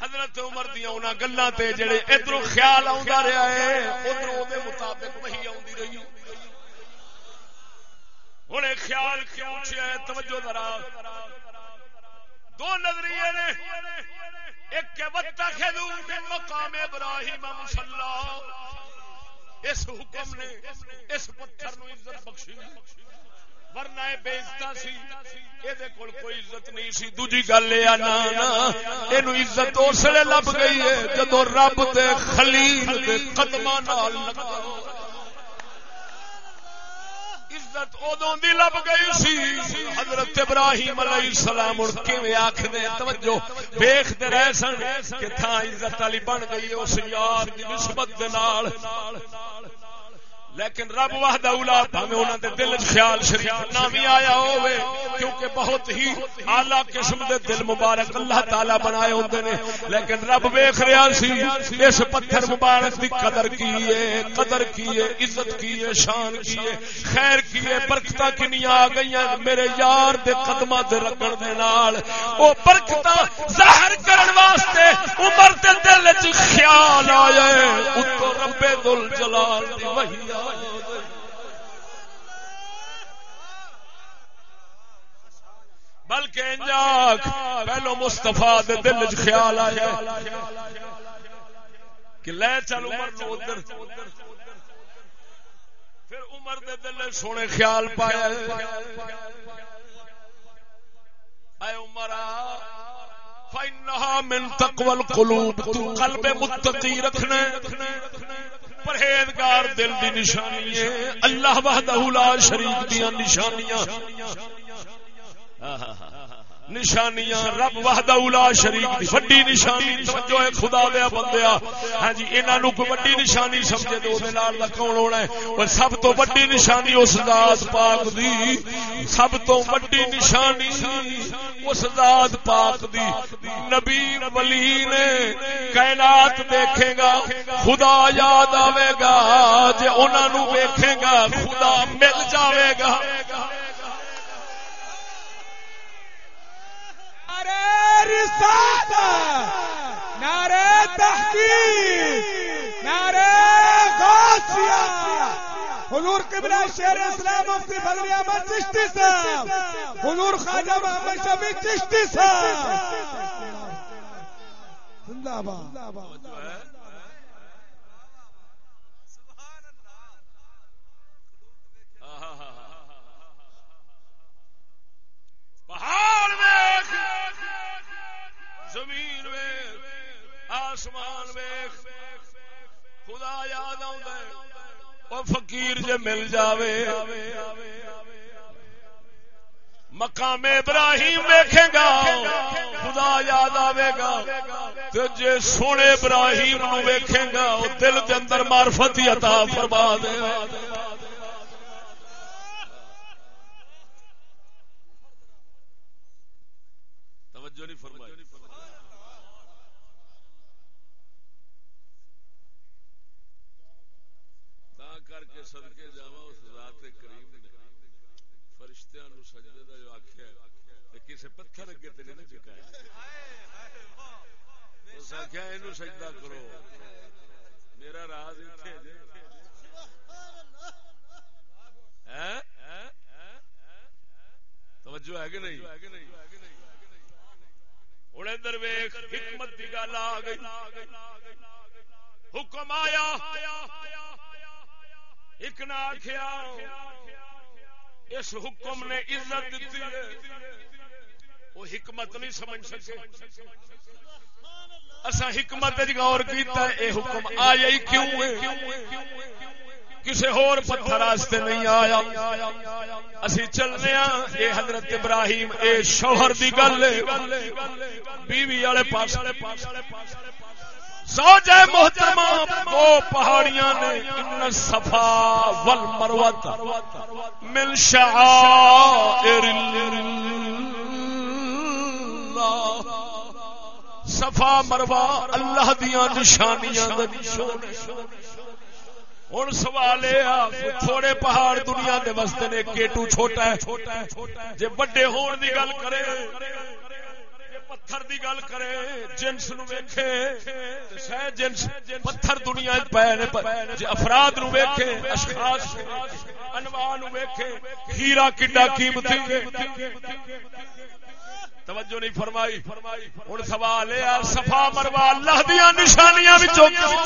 حضرت عمر دیا انہاں گلاں تے جڑے ادھر خیال آندا رہا ہے، ادھر او مطابق وہی آندی رہی۔ ہن اے خیال کیوں ہے؟ توجہ ذرا۔ دو نظریے نے۔ ایک کہ وتخذو من مقام ابراہیم مصلا اس حکم نے اس پتھر نو عزت بخشی۔ ورنہ بے عزت سی۔ یہ کوئی عزت نہیں سی۔ دوجی گل یہ نا یہ عزت اس لیے لب گئی ہے جدو رب دے خلیل دے قدم عزت ادو دی لب گئی سی۔ حضرت ابراہیم علیہ السلام ہوں کیویں آخنے توجہ۔ ویختے رہ سن کہ تھا عزت والی بن گئی اس یار کی نسبت دے نال۔ لیکن رب وحدہ اولا بھاوے انہاں دے دل وچ خیال شریف نہ بھی آیا ہوے کیونکہ بہت ہی اعلی قسم دے دل مبارک اللہ تعالی بنائے ہوندے نے۔ لیکن رب ویکھ رہا سی، اس پتھر مبارک دی قدر کیے قدر کیے عزت کیے شان کیے خیر کیے برکتاں کنیاں آ گئیاں میرے یار دے قدماں تے رگڑ دے نال۔ او برکتاں ظاہر کرن واسطے عمر دے دل وچ خیال آیا اتو رب ذل جلال دی وحی آئی بلکہ انجاک پہلو مستفا دل چ خیال آیا کہ لے چل عمر نو ادھر۔ پھر عمر دے دل سونے خیال پایا۔ اے عمرا فإنها من تقوى القلوب، تو قلب متقی رکھنا پرہیزگار دل دی نشانی ہے۔ اللہ وحدہ لا شریک دیاں نشانیاں۔ نشانیاں، رب وحدہ اولا شریک دی، وڈی نشانی، توجہ ہے، خدا دیا بندیا ہاں جی انہاں نو کوئی وڈی نشانی سمجھے تو دے نال دا کون ہونا ہے؟ اور سب تو وڈی نشانی اس ذات پاک دی، سب تو وڈی نشانی اس ذات پاک دی۔ نبی ولی نے کائنات دیکھے گا، خدا یاد آوے گا، جے انہاں نو ویکھے گا، خدا مل جاوے گا۔ نعرے رسالت، نعرہ تحقیق، نعرہ غوثیہ حضور قبلہ شیر اسلام مفتی فضل احمد چشتی صاحب، حضور خواجہ محمد شفیع چشتی صاحب۔ زندہ باد۔ پہاڑ ویخ زمین ویخ آسمان ویخ خدا یاد آ فقیر جے مل جاوے۔ مقام ابراہیم ویکھے گا، خدا یاد آئے گا۔ تو جے سونے ابراہیم نو ویکھے گا دل کے اندر معرفت ہی عطا فرما دے گا توجہ نہیں فرمائی۔ تا کر کے صدقے جاواں اس ذات کریم نے۔ فرشتیاں نو سجدے دا جو آکھیا ہے کسے پتھر اگے تے نہیں جھکایا۔ اس آکھیا اینو سجدہ کرو۔ میرا راز ایتھے جے ہاں؟ توجہ ہے کہ نہیں؟ ہوں ادھر ویخ حکمت کی گل آ گئی حکم آیا ایک نہ آخیا اس حکم نے عزت دیتی ہے وہ حکمت نہیں سمجھ سکے اصا حکمت غور کیتا ہے اے حکم آیا ہی کیوں ہے کسی ہور پتھر راستے نہیں آیا۔ اسی چلنے اے حضرت ابراہیم، اے شوہر دی گل۔ بیوی والے پاس سو جائے محترمہ، وہ پہاڑیاں نے ان صفا والمروت من شعائر اللہ۔ صفا مروا اللہ دیاں نشانیاں دے۔ نشان ہوں سوال تھوڑے پہاڑ دنیا دے وستے نے کیٹو چھوٹا ہے۔ جے بڑے ہون دی گل کرے پتھر دی گل کرے، جنس نو ویکھے سہ جنس پتھر دنیا پے نے افراد نو ویکھے، اشخاص، انواع نو ویکھے، ہیرا کڈا قیمتی۔ توجہ نہیں فرمائی۔ ہوں سوال یہ صفا مروا اللہ دیا نشانیاں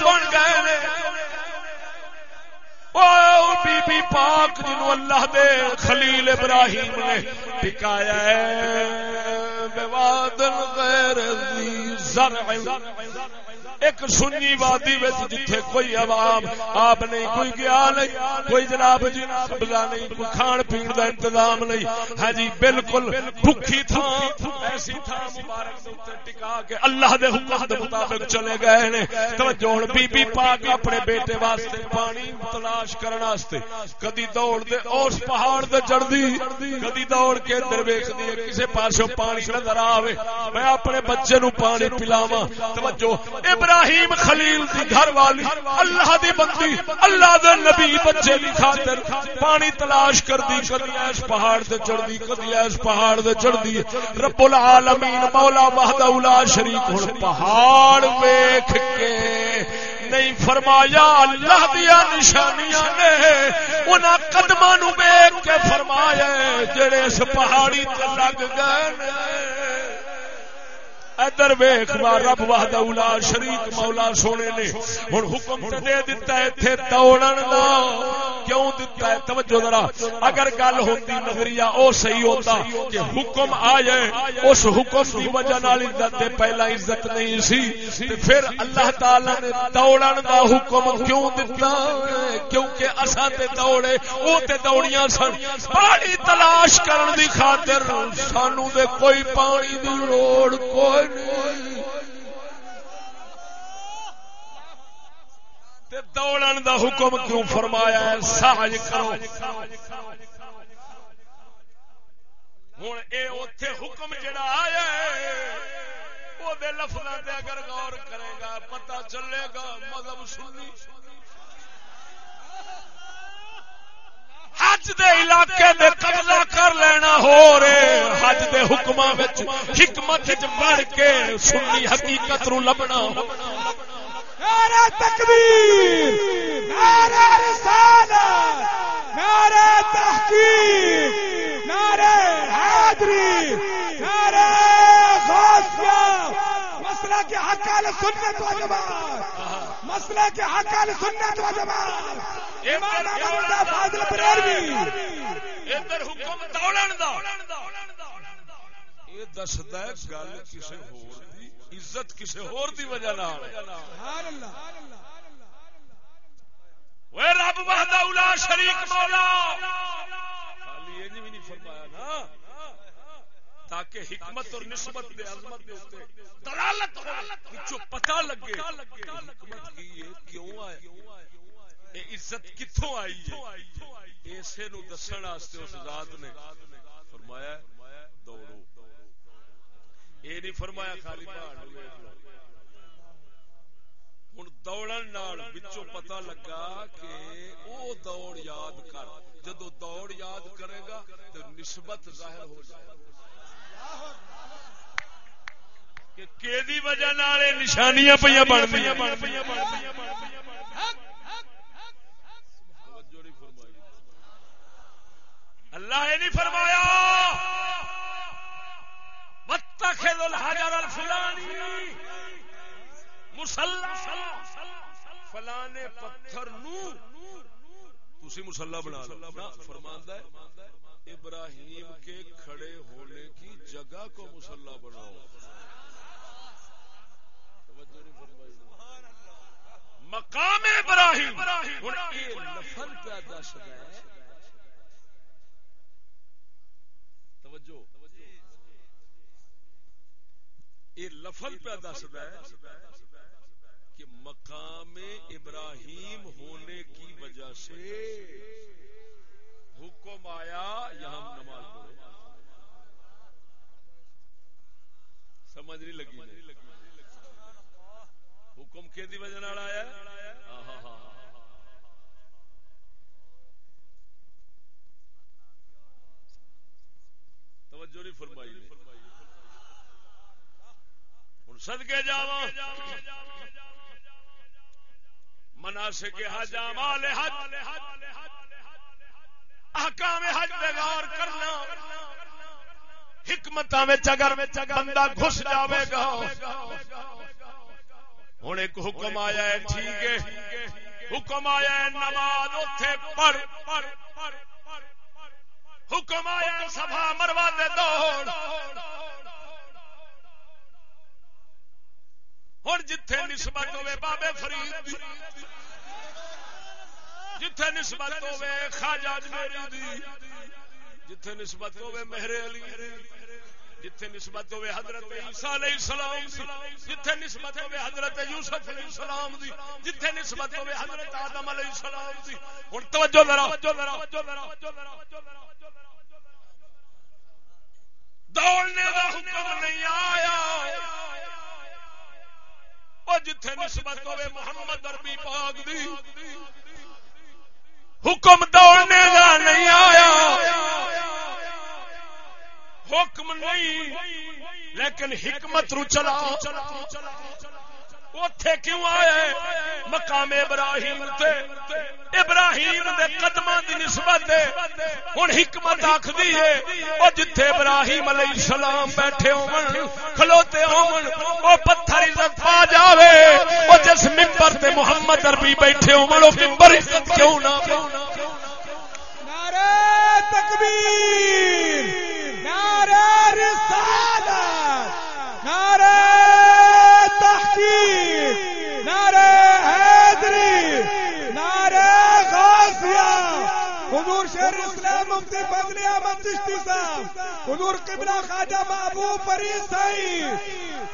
بن گئے بی بی پاک جنو اللہ دے خلیل ابراہیم نے ٹکایا ہے بوادن غیر ذی زرع ایک سنی وادی جتھے کوئی عوام آپ نہیں، کوئی گیا نہیں، کوئی جناب جی قبضہ نہیں، کوئی کھان پین دا انتظام نہیں۔ ہاں جی بالکل بھوکی تھان ایسی تھان مبارک دے ٹکا کے اللہ دے حکم دے مطابق چلے گئے نے۔ توجہ ہن، بی بی پاک اپنے بیٹے واسطے پانی تلاش کرن واسطے۔ کدی دوڑ دے اس پہاڑ تے چڑھدی، کدی دوڑ کے ادھر ویکھدی ہے، کسے پاسوں پانی نظر آوے۔ میں اپنے بچے نو پانی پلاواں۔ توجہ، ابراہیم ابراہیم خلیل دی گھر والی، اللہ دی بندی، اللہ دے نبی بچے دی خاطر پانی تلاش کردی، کدی اس پہاڑ تے چڑھدی، کدی اس پہاڑ تے چڑھدی۔ رب العالمین مولا وحدہ لا شریک ہن، پہاڑ ویکھ کے نہیں فرمایا اللہ دیا نشانیاں نے، انہاں قدماں نو ویکھ کے فرمایا، جڑے اس پہاڑی تے لگ گئے نے۔ ادھر ویخ رب وحدہ اولا شریک مولا سونے نے۔ ہن حکم تے دے دیتا ہے ایتھے دوڑن دا۔ کیوں دیتا ہے؟ توجہ ذرا۔ اگر گل ہوندی نظریہ او صحیح ہوتا کہ حکم آ جائے اس حکم دی وجہ نال عزت تے پہلا عزت نہیں سی، تے پھر اللہ تعالی نے دوڑن دا حکم کیوں دیتا کیونکہ اساں تے دوڑے او تے دوڑیاں سن۔ پانی تلاش کرن دی خاطر سانو دے کوئی پانی دی لوڑ کوئی نہیں تے دوڑن دا حکم کیوں فرمایا ہے؟ ساج کرو۔ ہوں اے اوتھے حکم جڑا آیا ہے وہ دے لفظاں تے اگر غور کرے گا، پتہ چلے گا، مذہب سنی۔ حج دے علاقے دے کر لینا ہو رے حج دے حکماں وچ حکمت وچ بڑھ کے سنی حقیقت رو لبنا نعرہ تکبیر نعرہ رسالت نعرہ تحقیق نعرہ حیدری نعرہ غوثیہ مسئلہ کے حق اہل سنت و جماعت مسئلہ کے حق اہل سنت و جماعت امام احمد اللہ فاضل بریلوی ادھر حکم دوڑن دا۔ یہ دسدا ہے گل کسے ہور دی، عزت کسے ہور دی وجہ نال۔ سبحان اللہ رب وحدہ اولا شریک مولا۔ خالی یہ بھی نہیں فرمایا نا۔ تاکہ حکمت اور نسبت دے عظمت دے دلالت ہو جو پتہ لگے۔ حکمت کی کیوں آئے؟ اے عزت کتھوں آئی ہے؟ اسے نو دسن واسطے اس ذات نے فرمایا دوڑو۔ اے نہیں فرمایا خالی پہاڑ ویکھ لو۔ ہوں دوڑن نال بچوں پتہ لگا کہ او دوڑ یاد کر۔ جدو دوڑ یاد کرے گا تو نسبت ظاہر ہو جائے کہ کیدی وجہ نال اے نشانیاں پہ بن اللہ یہ نہیں فرمایا۔ واتخذ الحجر الفلانی مسلح فلانے پتھر نو تسی مسلح بنا لو۔ فرماندا ہے ابراہیم کے کھڑے ہونے کی جگہ کو مسلح بناؤ۔ توجہ نہیں فرمائی۔ مقام ابراہیم۔ ہن اے لفظ پہ ہے۔ توجہ یہ لفظ پہ دسدا ہے کہ مقام ابراہیم ہونے کی وجہ سے حکم آیا، یہاں نماز پڑھو سمجھ نہیں لگی۔ حکم کے وجہ نال آیا؟ ہاں ہاں توجہ نہیں فرمائی ہوں سدکے جاوا مناسب حج اعمال حج۔ احکام حج غور کرنا۔ حکمت اگر بندہ گھس جاوے گا۔ ہوں ایک حکم آیا ہے، ٹھیک ہے۔ حکم آیا ہے نماز اتے پڑھ۔ حکم آیا سفا مروا دے دوڑ۔ ہوں جتھے نسبت ہوے بابے فرید دی، جتھے نسبت ہوے خواجہ اجمیری دی، جتھے نسبت ہوے مہر علی۔ جتھے نسبت ہوے حضرت عیسیٰ علیہ السلام دی، جتھے نسبت ہوے حضرت یوسف علیہ السلام دی، جتھے نسبت ہوے حضرت آدم علیہ السلام دی۔ ہن توجہ ذرا۔ دوڑنے کا حکم نہیں آیا۔ وہ جتھے نسبت ہوے محمد عربی پاک دی، حکم دوڑنے کا نہیں آیا۔ حکم نہیں، لیکن حکمت رو چلا۔ اتے کیوں آیا مقام ابراہیم تے۔ ابراہیم دے قدماں دی نسبت ہن حکمت آکھدی ہے، او جتھے ابراہیم علیہ السلام بیٹھے ہون، کھلوتے ہون، او پتھر عزت پا جاوے، او جس منبر تے محمد عربی بیٹھے ہون، او منبر عزت کیوں نہ نعرہ تکبیر۔ رسالت نعرہ تحقیق نعرہ حیدری نعرہ غازیہ حضور شیر اسلام مفتی فضل احمد چشتی صاحب، حضور قبلہ خواجہ محبوب فرید سائی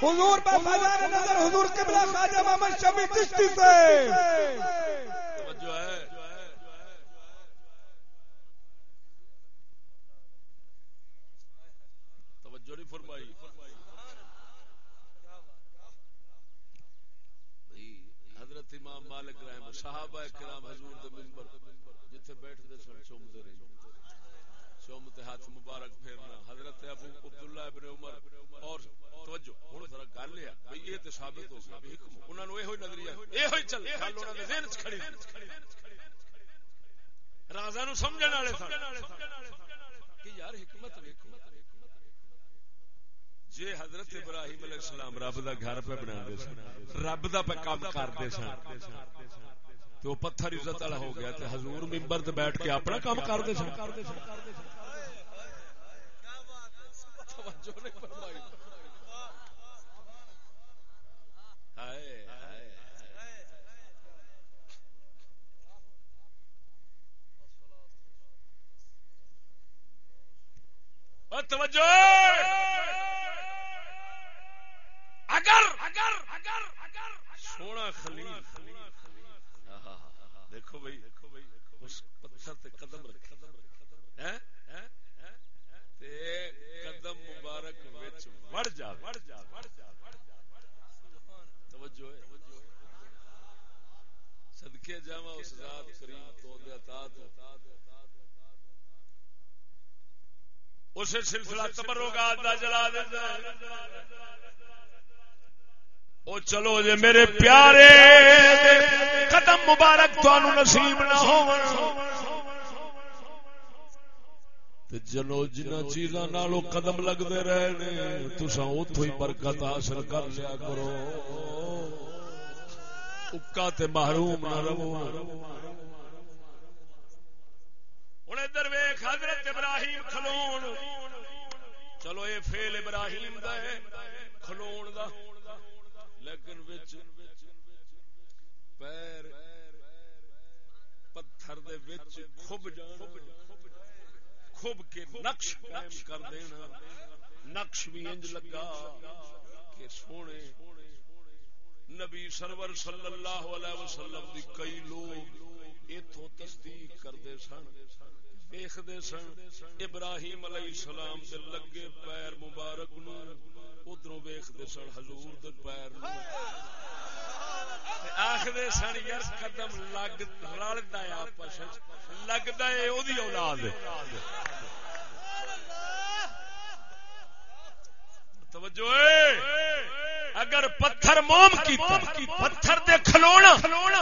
حضور بفضل نظر، حضور قبلہ خواجہ محمد شفیع چشتی صاحب توجہ ہے توجہ نہیں فرمائی بھئی، حضرت امام مالک رحم صحابہ کرام حضور دے منبر جتھے بیٹھتے سن چومتے رہے۔ چومتے ہاتھ مبارک پھیرنا۔ حضرت ابو عبداللہ ابن عمر۔ اور توجہ، ہن ذرا گل ہے بھئی یہ تے ثابت ہو گیا بھی حکم۔ انہاں نو ایہی نظریہ ایہی چل گل انہاں دے ذہن وچ کھڑی رازاں نو سمجھن والے سن۔ کہ یار حکمت ویکھو۔ جے حضرت ابراہیم علیہ السلام رب دا گھر پہ بنا دے سن، رب دا پہ کام کرتے سن۔ تو وہ پتھر عزت والا ہو گیا تے حضور ممبر تے بیٹھ کے اپنا کام کرتے سن توجہ اگر اگر اگر اگر سونا خلیل دیکھو بھائی، اس پتھر تے قدم رکھے۔ تے قدم مبارک وچ وڑ جا توجہ ہے۔ صدقے جاواں اس ذات کریم تو دے عطا تو اسے سلسلہ تبرکات دا جلا دیندا ہے او چلو جے میرے پیارے قدم مبارک تانوں نصیب نہ ہون۔ تے جنو جنہ چیزاں نالو قدم لگدے رہے نے تساں اوتھوں ہی برکت حاصل کر لیا کرو۔ اکا تے محروم نہ رہو۔ ہن ادھر ویکھ، حضرت ابراہیم کھلون۔ چلو اے فعل ابراہیم دا ہے، کھلون دا۔ لیکن وچ پیر پتھر دے وچ کھب جانا کھب کے نقش قائم کر دینا، نقش بھی انج لگا کہ سونے نبی سرور صلی اللہ علیہ وسلم دی کئی لوگ ایتھوں تصدیق کردے سن دیکھتے سن، ابراہیم علیہ السلام دے لگے پیر مبارک نو ادھر ویختے سن ہزور دیر آخر سن یار قدم لگ رلتا ہے آپس لگتا ہے وہ اولاد توجہ اگر پتھر موم کی پتھر دے کھلونا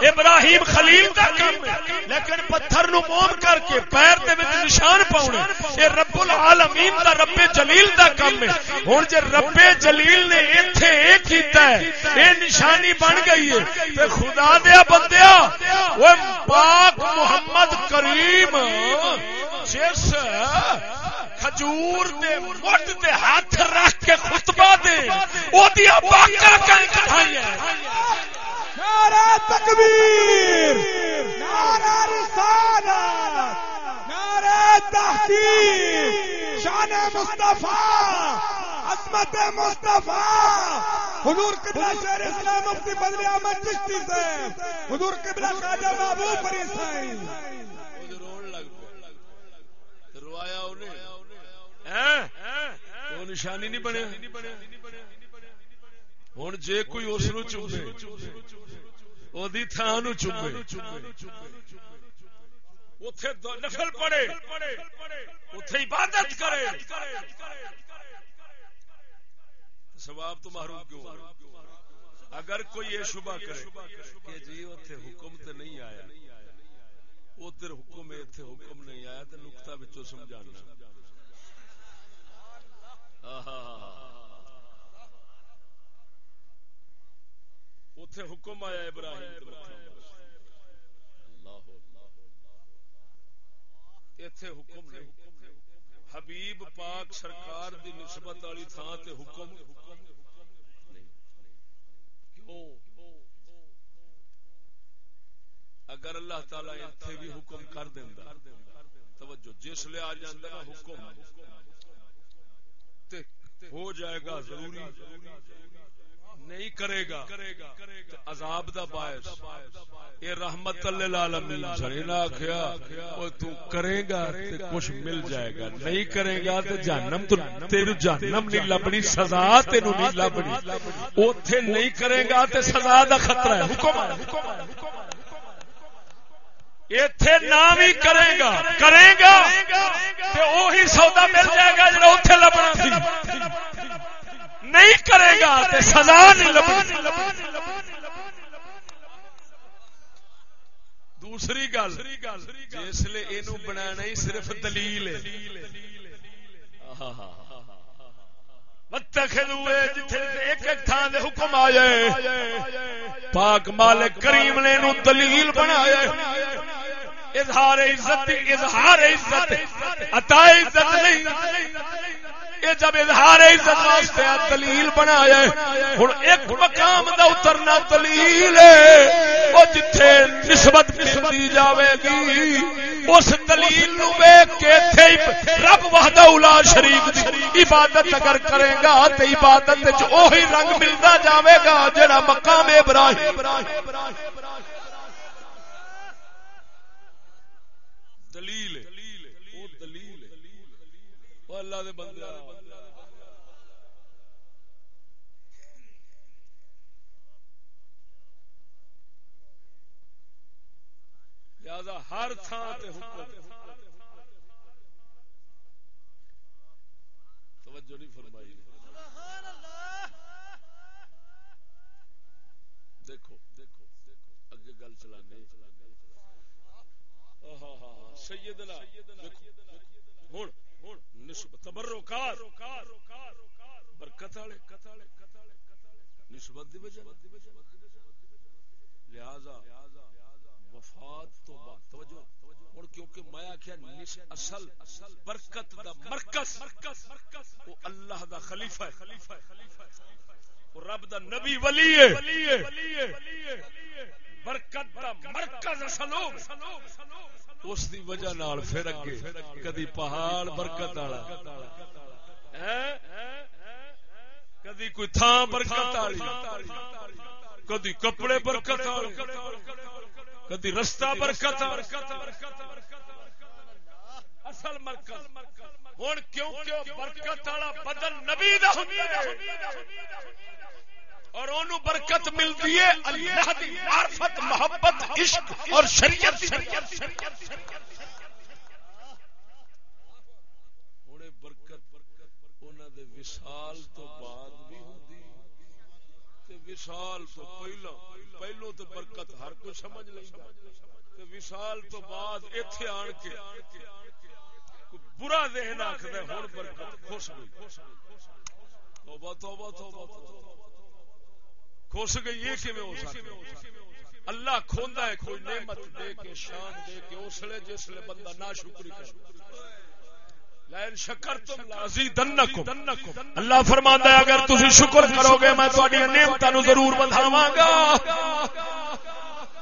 ابراہیم خلیل دا کام ہے۔ لیکن پتھر نو موم کر کے پیر دے وچ نشان پاونا اے رب العالمین دا رب جلیل دا کام ہے۔ ہن جے رب جلیل نے ایتھے اے کیتا ہے، اے نشانی بن گئی ہے۔ تے خدا دیا بندیا اوے پاک محمد کریم، جس کھجور دے مٹ دے ہاتھ رکھ کے خطبہ دے۔ او دیا باکا کہیں کھائی ہے نعرہ تکبیر نعرہ رسالت نعرہ تحقیق۔ شان مصطفیٰ عظمت مصطفیٰ۔ حضور قبلہ شہر اسلام مفتی بدر احمد چشتی سے حضور قبلہ خواجہ محبوب پری سائیں رون لگ پیا روایا انہیں وہ نشانی نہیں بنیا. ہوں جے کوئی اس نو چوبے وہ تھان چوبے اتے نفل پڑے اتے عبادت کرے۔ سواب تو محروم کیوں اگر کوئی یہ شبہ کرے کہ جی اتنے حکم تو نہیں آیا ادھر حکم اتنے حکم نہیں آیا تو نقطہ بچوں سمجھانا۔ اتے حکم آیا ابراہیم اتے حکم نہیں حبیب پاک سرکار دی نسبت والی تھان تے حکم۔ کیوں؟ اگر اللہ تعالی اتنے بھی حکم کر دینا توجہ، جس لے آ جاندہ نا حکم۔ ہو جائے گا، ضروری نہیں کرے گا۔ عذاب دا باعث۔ یہ رحمت للعالمین جڑے نہ کیا او تو کرے گا تے کچھ مل جائے گا۔ نہیں کرے گا تے جہنم تو، تیرو جہنم نہیں لبنی، سزا تینو نہیں لبنی۔ اوتھے نہیں کرے گا تے سزا دا خطرہ ہے۔ حکم ہے۔ ایتھے نہ بھی کرے گا کرے گا، تے وہی سودا مل جائے گا جڑا اوتھے لبنا سی۔ نہیں کرے گا تے سزا نہیں لبنی۔ دوسری گل، جس لیے یہ بنانا ہی صرف دلیل ایک حکم آ جائے پاک مالک کریم نے دلیل بنایا اظہار عزت اظہار عزت۔ عطا عزت نہیں۔ یہ جب اظہار عزت واسطے دلیل بنایا ہوں ایک مقام دا اترنا دلیل وہ جتھے نسبت ملتی جاوے گی، اس دلیل نو ویکھ کے تھے رب وحدہ الا شریف دی عبادت اگر کرے گا، تے عبادت وچ اوہی رنگ ملدا جاوے گا، جڑا مقام ابراہیم۔ دلیل او دلیل او اللہ دے بندے لہذا ہر تھان تے حکم۔ توجہ نہیں فرمائی دیکھو دیکھو اگے گل چلانے سیدنا ہوں نسبت تبرکات، برکت والے، نسبت دی وجہ لہذا، وفات تو بعد، توجہ ہن کیونکہ میں آکھیا اصل برکت دا مرکز، وہ اللہ دا خلیفہ ہے۔ وہ رب دا نبی ولی ہے۔ برکت دا مرکز اصل اس دی وجہ نال پھر اگے، کدی پہاڑ برکت والا کدی کوئی تھان برکت والی، کدی کپڑے برکت والے، کدی رستہ برکت اصل مرکز ہوں کیوں کیوں برکت والا بدن نبی دا اور انہوں برکت ملتی ہے، اللہ دی معرفت، محبت، عشق اور شریعت ہوں برکت انہوں دے وصال تو بعد بھی ہوتی وصال تو پہلا پہلو تو برکت ہر کوئی سمجھ لینا وصال تو بعد اتے آن کے برا ذہن آخر ہوں برکت خوش گئی توبہ توبہ توبہ۔ گئی یہ ہو سکتا اللہ کھوندا ہے کوئی نعمت دے کے شان دے کے اسلے جسلے بندہ نہ شکری کر لئن شکرتم لازیدنکم اللہ فرماندا ہے اگر تسی شکر کرو گے میں تہاڈی نعمتاں نو ضرور بڑھاواں گا۔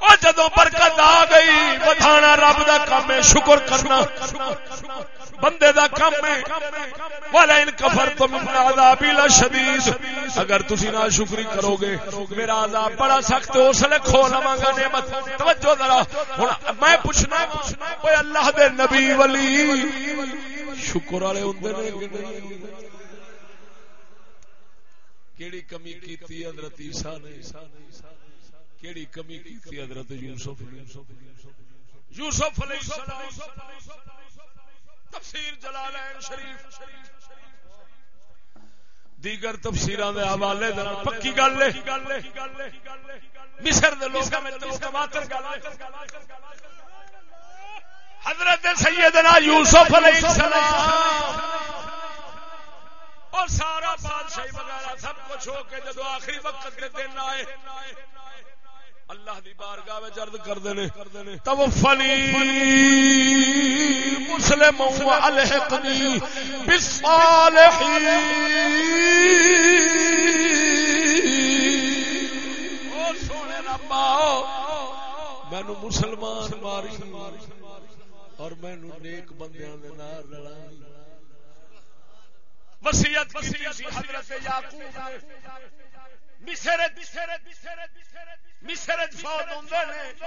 اور جدو برکت آ گئی بدھانا رب دا کام ہے شکر کرنا۔ بندے دا کام ہے۔ والا ان کفر تو من عذاب لا شدید اگر تسی نہ شکری کرو گے میرا عذاب بڑا سخت اس لیے کھو لواں گا نعمت۔ توجہ ذرا، ہن میں پوچھنا اوے اللہ دے نبی ولی، شکر والے ہوندے نے کہ نہیں؟ کیڑی کمی کیتی حضرت عیسیٰ نے؟ کیڑی کمی کیتی حضرت یوسف نے؟ یوسف علیہ السلام۔ تفسیر جلالین شریف. دیگر تفسیراں دے حوالے دے پکی گل ہے. مصر دے لوکاں وچ متواتر گل ہے. حضرت سیدنا یوسف علیہ السلام اور سارا بادشاہی وغیرہ سب کچھ ہو کے جدو آخری وقت کے دن آئے اللہ دی بارگاہ میں جرد کر دینے توفنی مسلم و الحقنی بالصالحین او سونے ربا مینو مسلمان ماری اور مینو نیک بندیاں دے نال رلائی وصیت کی سی حضرت یعقوب نے. مصر مصر مصر فوت ہوندے نے،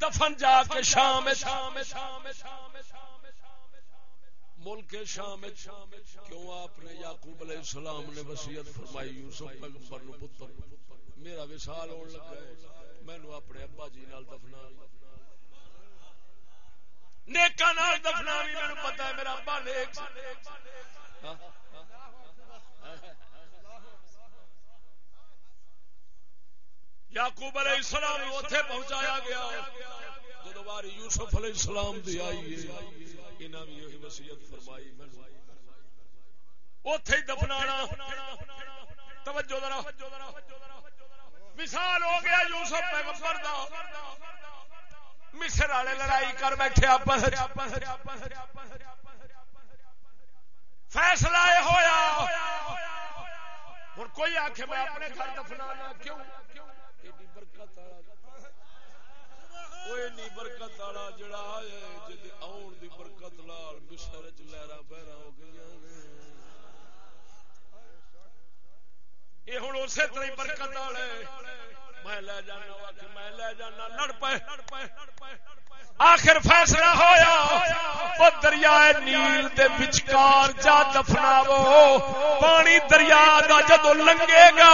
دفن جا کے شام شام شام شام ملک شام کیوں آپ نے یعقوب علیہ السلام نے وصیت فرمائی، یوسف پیغمبر نو پتر؟ میرا وصال ہون لگا ہے۔ مینوں اپنے ابا جی نال دفنا۔ نیکاں نال دفنا بھی مینوں پتہ ہے، میرا ابا نیک۔ ہاں؟ یعقوب علیہ السلام اتنے پہنچایا گیا۔ جدو بار یوسف علیہ السلام دی آئی ہے، انہاں بھی یہی وصیت فرمائی۔ اتے ہی دفنانا۔ توجہ ذرا۔ مثال ہو گیا یوسف پیغمبر دا۔ مصر والے لڑائی کر بیٹھے آپس فیصلہ ہویا۔ ہوں کوئی آخ میں اپنے گھر دفنا کیوں؟ برکت جی۔ برکت والا جڑا ہے جی آن دی برکت لال مصر چ لہرا بہرا ہو گئی یہ ہوں اسی طرح برکت والے۔ میں لے جانا میں لے جانا، لڑ پے۔ آخر فیصلہ ہویا وہ دریائے نیل دے بچکار جا دفناو۔ پانی دریا دا جدو لنگے گا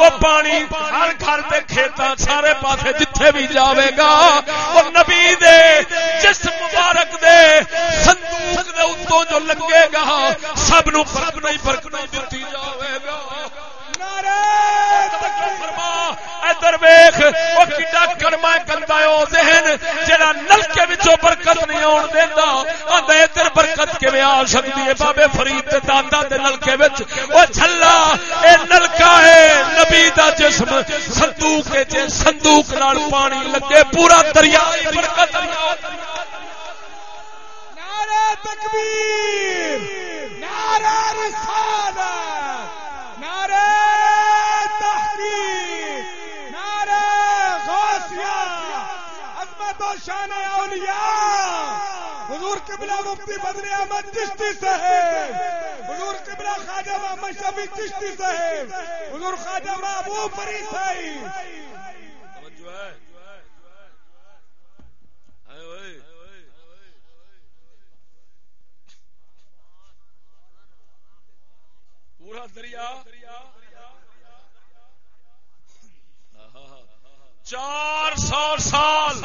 وہ پانی ہر گھر دے کھیتا سارے پاسے جتھے بھی جاوے گا۔ وہ نبی دے جس مبارک دے، صندوق دے اتوں جو لنگے گا، سب نو فرق نہیں فرق نہیں دیتی جاوے گا۔ ادھر ویخ وہ کڈا کرما گندا ذہن جہاں نلکے وچوں برکت نہیں آن دینا آدھا ادھر برکت کیون آ سکتی ہے؟ بابے فرید دادا دے نلکے وچ۔ وہ چلا اے نلکا ہے، نبی دا جسم۔ صندوق جے صندوق نال پانی لگے، پورا دریا برکت نعرہ تکبیر، نعرہ رسالت نعرہ تحقیق نعرہ غوثیہ عظمت و شان اولیاء. حضور قبلہ مفتی بدر احمد چشتی صاحب. حضور قبلہ خواجہ محمد شفیع چشتی صاحب. حضور خواجہ محبوب بری صاحب. پورا دریا. چار سو سال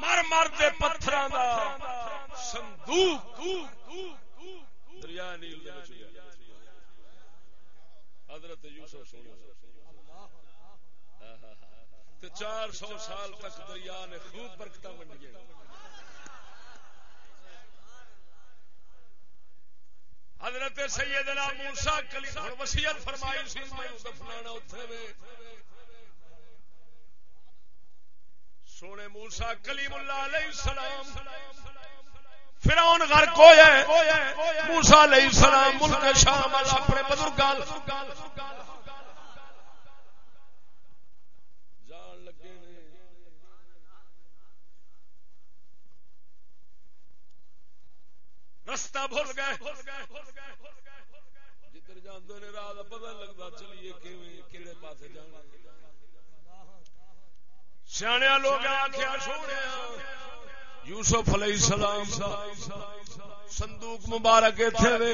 مر مر دے پتھر صندوق دریا نیل حضرت یوسف سونے چار سو سال تک دریا نے خوب برکت منڈی حضرت سیدنا موسیٰ کلیم وسیعت فرمائی سی، میں دفنانا اتھے وے۔ سونے موسا کلیم اللہ علیہ السلام۔ فرعون غرق ہویا ہے موسی علیہ السلام ملک شام اپنے بزرگاں جان لگے نے۔ رستہ بھول گئے۔ جدھر جاندے نے راہ دا پتہ لگدا، چلیے کیویں، کیڑے پاسے جانا۔ سیاںے لوگ آکھیا سونیا یوسف علیہ السلام صندوق مبارک ایتھے وے۔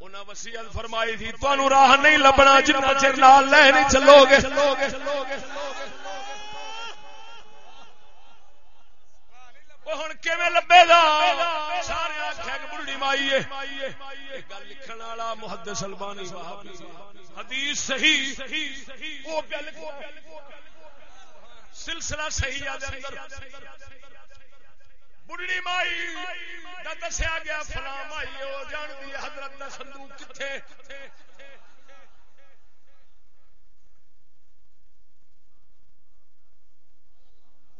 انہاں وصیت فرمائی تھی، تانوں راہ نہیں لبنا، جنہ چر نال لے نہیں چلو گے ہوں کیویں لبے دا سارے آخیا ہے گل لکھن والا محدث البانی حدیث صحیح، وہ گل سلسلہ صحیح ہے اندر بڑھی مائی دا دسیا گیا، فلاں مائی او جان دی حضرت دا صندوق کتھے؟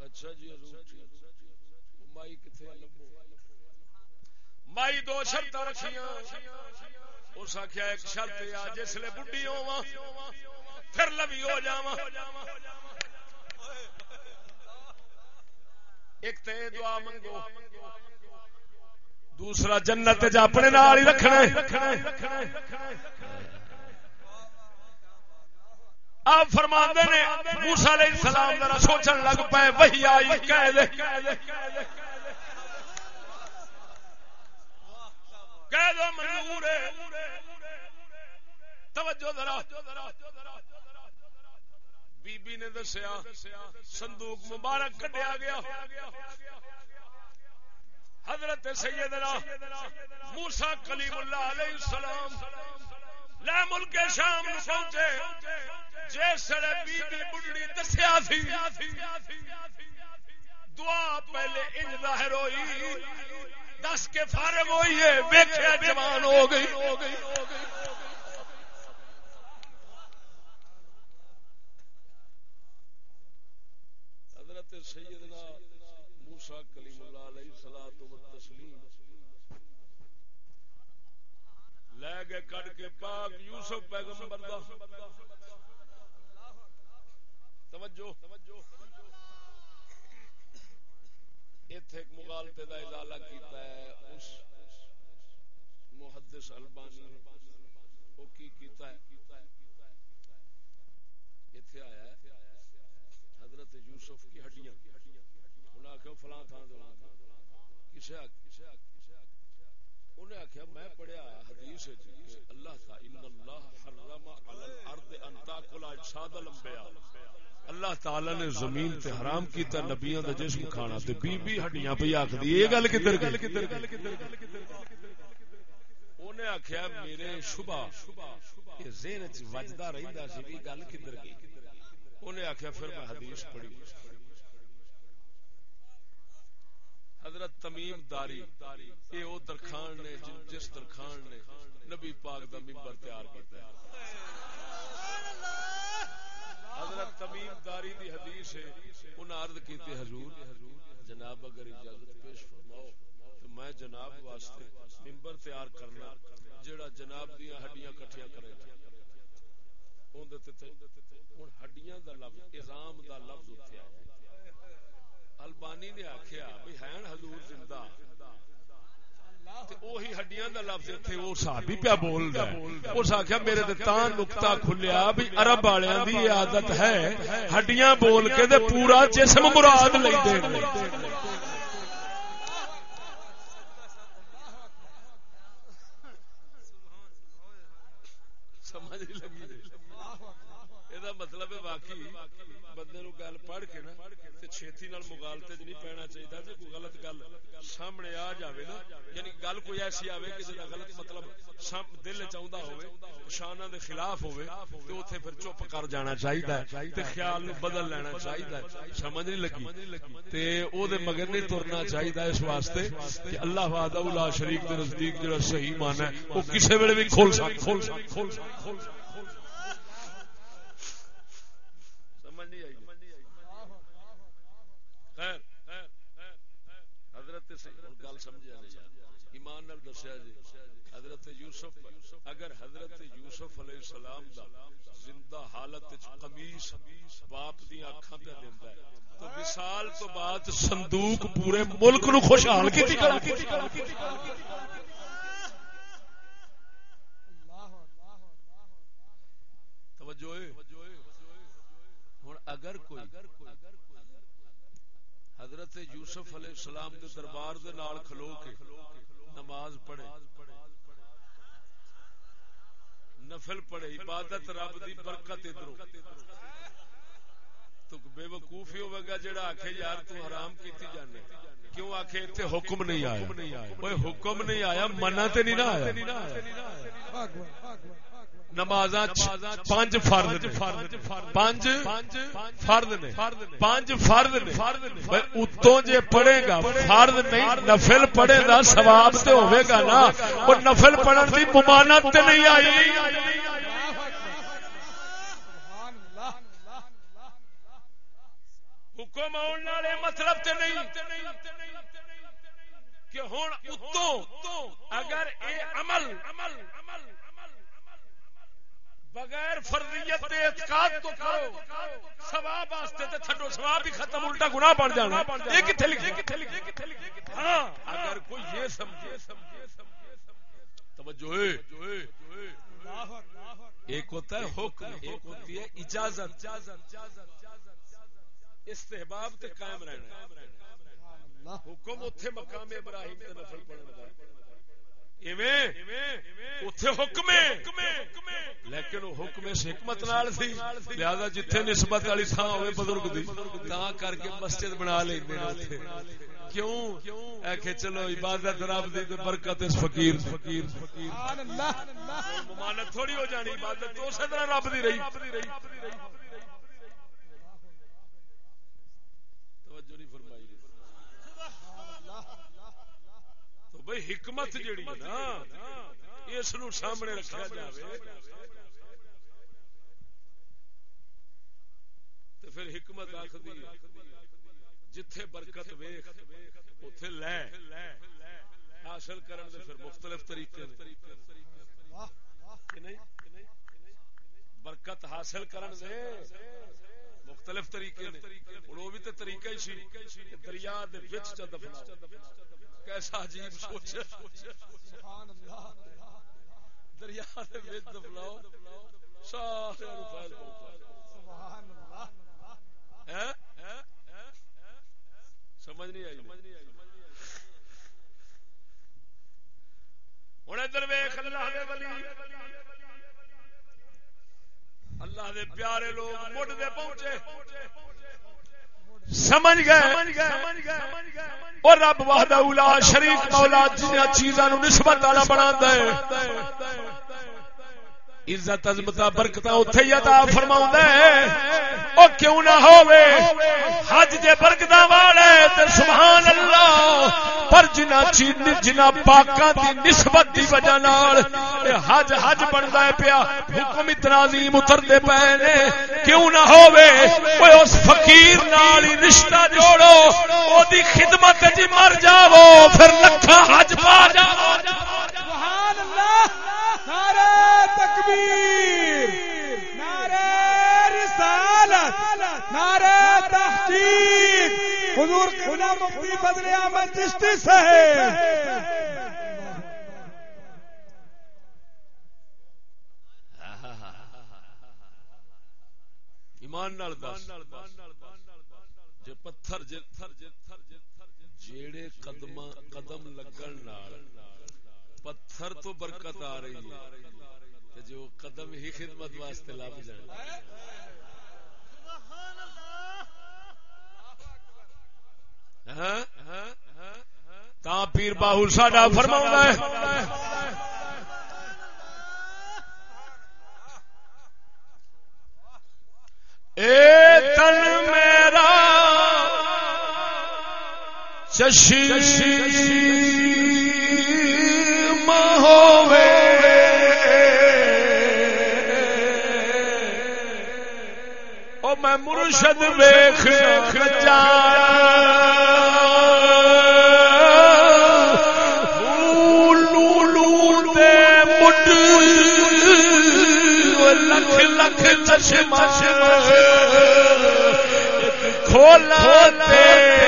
اچھا جی حضور ٹھیک مائی کتنے مائی دو شرط رکھیاں۔ اس آخیا ایک شرط آ جس لے بڈی ہوا پھر لبی ہو جا ایک تے دعا منگو۔ دوسرا جنت چ اپنے نال ہی رکھنا آپ فرما نے موسا علیہ السلام ذرا سوچن لگ پے وہی آئی، کہہ دے کہہ دو منظور ہے۔ توجہ ذرا۔ بی بی نے دسیا، صندوق مبارک کٹیا گیا۔ حضرت سیدنا موسا کلیم اللہ علیہ السلام لے ملک شام پہنچے۔ جسے بی بی بڑھڑی دسیا سی۔ دعا پہلے انج ظاہر ہوئی۔ دس کے فارغ ہوئی ہے، ویکھیا جوان ہو گئی۔ حضرت سیدنا موسیٰ کلیم اللہ علیہ الصلوۃ والتسلیم لے گئے کٹ کے پاک یوسف پیغمبر دا۔ توجہ۔ ایتھے ایک مغالطے دا ازالہ کیتا ہے، اس محدث البانی او کی کیتا ہے؟ ایتھے آیا ہے، حضرت یوسف کی ہڈیاں۔ انہاں آکھیا فلاں تھان دے کسے انہیں آخیا میں پڑھیا حدیث اللہ تھا ان اللہ حرم علی الارض ان تاکل اجساد الانبیاء۔ اللہ تعالی نے زمین تے حرام کیتا نبیاں دا جسم کھانا تے بی بی ہڈیاں پہ آکھدی یہ گل کدھر گئی؟ انہیں آخیا میرے شبہ کہ ذہن وچ وجدا رہندا سی بھی گل کدھر گئی؟ انہیں آخیا پھر میں حدیث پڑھی۔ حضرت تمیم داری یہ وہ درخان نے جس درخان نے نبی پاک دا ممبر تیار کیتا ہے۔ حضرت تمیم داری دی حدیث ہے، انہاں عرض کیتے حضور، جناب اگر اجازت پیش فرماؤ تو میں جناب واسطے ممبر تیار کرنا جڑا جناب دیا ہڈیاں کٹھیاں کرے گا۔ ہوں ہڈیاں دا لفظ ازام دا لفظ اتنے آیا۔ البانی نے آخیا بھی ہیں حضور زندہ۔ ہڈیاں دا لفظ صحابی پیا اس میرے تے تاں نقطہ کھلیا بھی عرب دی عادت ہے۔ ہڈیاں بول کے تے پورا جسم مراد لیندے نے سمجھ یہ مطلب ہے واقعی بندے نو گل پڑھ کے نا چھتی نال مغالطے نہیں پینا چاہیے جی کوئی غلط گل سامنے آ جاوے نا یعنی گل کوئی ایسی آوے کہ جدا غلط مطلب دل چاہتا ہوئے شانہ دے خلاف ہوئے تو اتنے پھر چپ کر جانا چاہیے تے خیال نو بدل لینا چاہیے سمجھ نہیں لگی تے او دے مگر نہیں ترنا چاہیے اس واسطے کہ اللہ وحدہ لا شریک دے نزدیک جڑا صحیح مان ہے وہ کسے ویلے بھی کھول سک کھول سک کھول سک کھول سک حضرت گل سمجھا نہیں یار ایمان نال دسیا جی۔ حضرت یوسف، اگر حضرت یوسف علیہ السلام دا زندہ حالت وچ قمیص باپ دی اکھاں پہ دیندا ہے، تو وصال تو بعد صندوق پورے ملک نو خوشحال کیتی توجہ ہوں اگر کوئی حضرت یوسف علیہ السلام کے دربار دے نال کھلو کے نماز پڑھے۔ نفل پڑھے، عبادت رب دی برکت ادھروں تو بے وقوف ہی ہوے گا جڑا آکھے یار تو حرام کیتی جانے۔ کیوں آکھے ایتھے حکم نہیں آیا؟ اوے حکم نہیں آیا، منع تے نہیں نہ آیا۔ پانچ پانچ نے پانچ فرض نے اتوں جے پڑھے گا فرض نہیں نفل پڑھے گا ثواب تے ہوے گا نا۔ اور نفل پڑھن دی ممانت تے نہیں آئی۔ حکم آن والے مطلب تے نہیں۔ کہ ہن اتوں اگر اے عمل بغیر فرضیت اعتقاد تو کرو. ثواب واسطے تے چھڈو ثواب ہی ختم، الٹا گناہ بن جانا. یہ کتھے لکھے؟ ہاں. اگر کوئی یہ سمجھے، توجہ ہے. ایک ہوتا ہے حکم، ایک ہوتی ہے اجازت. استحباب تے قائم رہنا حکم اتنے مقام ابراہیم تے نفل پڑھنے حکم لیکن حکم اس حکمت نال سی۔ لہذا جتھے نسبت والی تھان ہوئے بزرگ دی تا کر کے مسجد بنا نے کیوں؟ اے کہ چلو عبادت رب دی تے برکت اس فقیر فقیر سبحان اللہ۔ ممانت تھوڑی ہو جانی عبادت تو اسی طرح رب دی رہی۔ توجہ نہیں فرمائی۔ تو بھئی حکمت جیڑی ہے نا اس نو سامنے رکھا جاوے۔ تو پھر حکمت آخدی جتھے برکت ویخ اتھے لے۔ حاصل کرن دے پھر مختلف طریقے نے۔ برکت حاصل کرن دے۔ مختلف طریقے نے۔ وہ بھی تے طریقہ ہی سی۔ دریا دے وچ چ دفنا کیسا عجیب سوچ دریا سارے سمجھ نہیں آئی۔ ہوں ادھر ویخ اللہ دے ولی۔ اللہ دے پیارے لوگ مڈ دے پہنچے۔ سمجھ گئے اور رب وحدہ اولا شریف مولا جنہ چیزاں نسبت والا بنا دے عزت عظمت برکت اتے ہی عطا فرماؤں او کیوں نہ ہووے؟ حج دے برکت والے تے سبحان اللہ پر جنہ چیز جنہ پاکاں دی نسبت دی وجہ نال اے حج حج بندا ہے پیا، حکم اتنا عظیم اتردے پے نے۔ کیوں نہ ہووے؟ اوے اس فقیر نال ہی رشتہ جوڑو، او دی خدمت جی مر جاؤ پھر لکھا حج پا جاؤ سبحان اللہ نعرہ تکبیر نعرہ رسالت نعرہ تحقیق حضور قبلہ مفتی فضل احمد چشتی صاحب۔ ایمان نال دس۔ جے پتھر جیڑے قدم قدم لگن نال پتھر تو برکت آ رہی ہے جو قدم ہی خدمت واسطے لب جائے۔ تا پیر باہل ساڈا فرما اے تن میرا ششی ہوے او میں مرشد ویخ جا چشمہ کھولا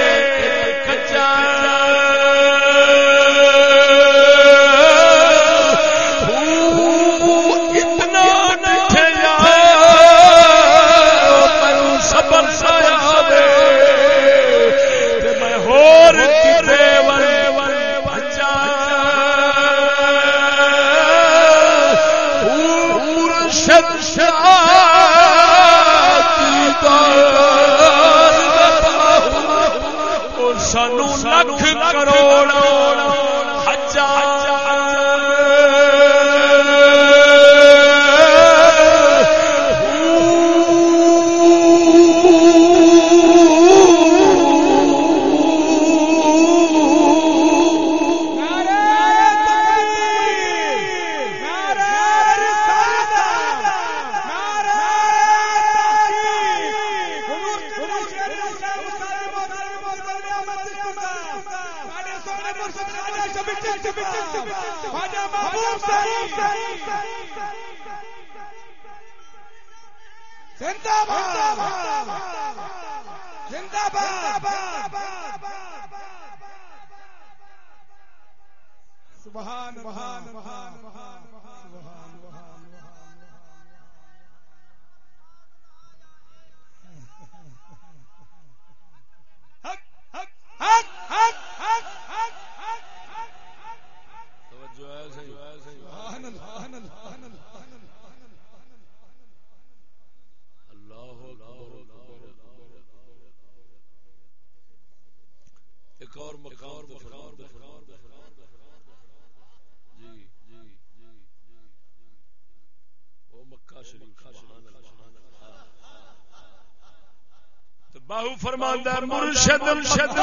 باہو فرماندہ مرشد مرشد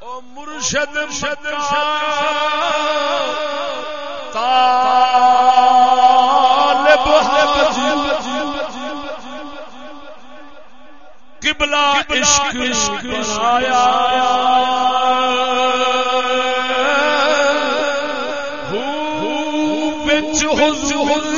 او مرشد مرشد طالب قبلہ عشق ہو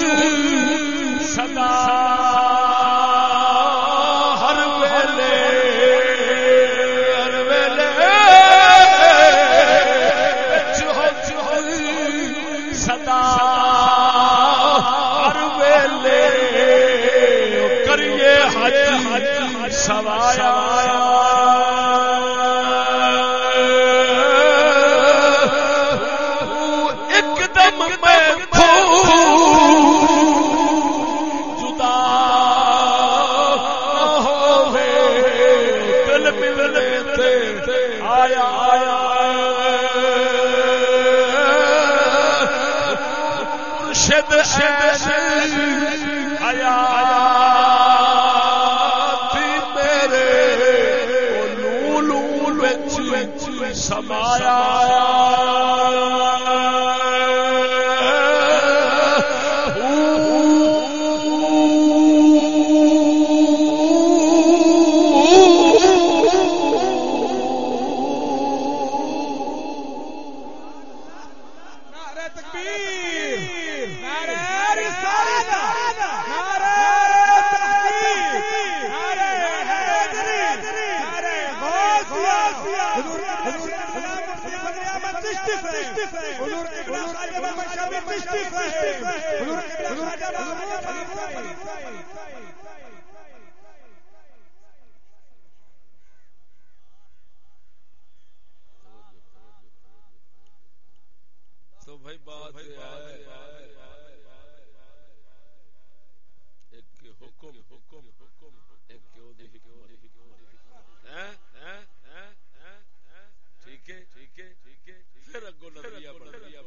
پھر اگو نظریہ بڑھ گیا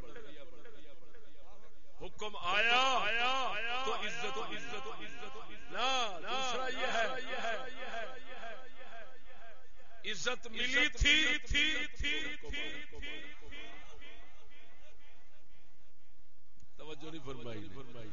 حکم آیا آیا تو عزت عزت عزت۔ دوسرا یہ ہے۔ عزت ملی تھی، توجہ نہیں فرمائی فرمائی۔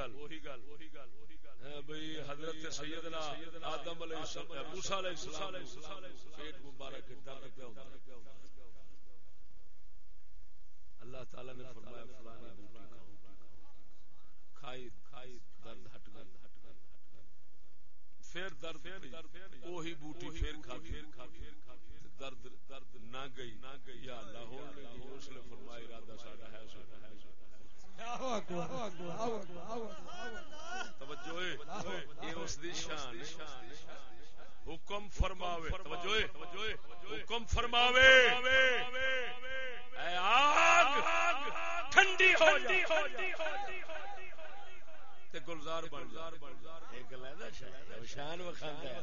گل۔ بھئی حضرت سیدنا آدم علیہ السلام موسی علیہ السلام۔ پیٹ مبارک درد پہ اللہ تعالی نے فرمایا فلانی بوٹی کھاؤ۔ کھائی کھائی درد ہٹ پھر درد وہی بوٹی پھر درد درد گئی۔ نہ گئی۔ یا اللہ ہو اس نے فرمایا ارادہ ساڈا ہے ساڈا ہے۔ حکم فرماوے حکم فرماوے۔ اے آگ، ٹھنڈی ہو تے گلزار بن ایک شان وکھاندا ہے۔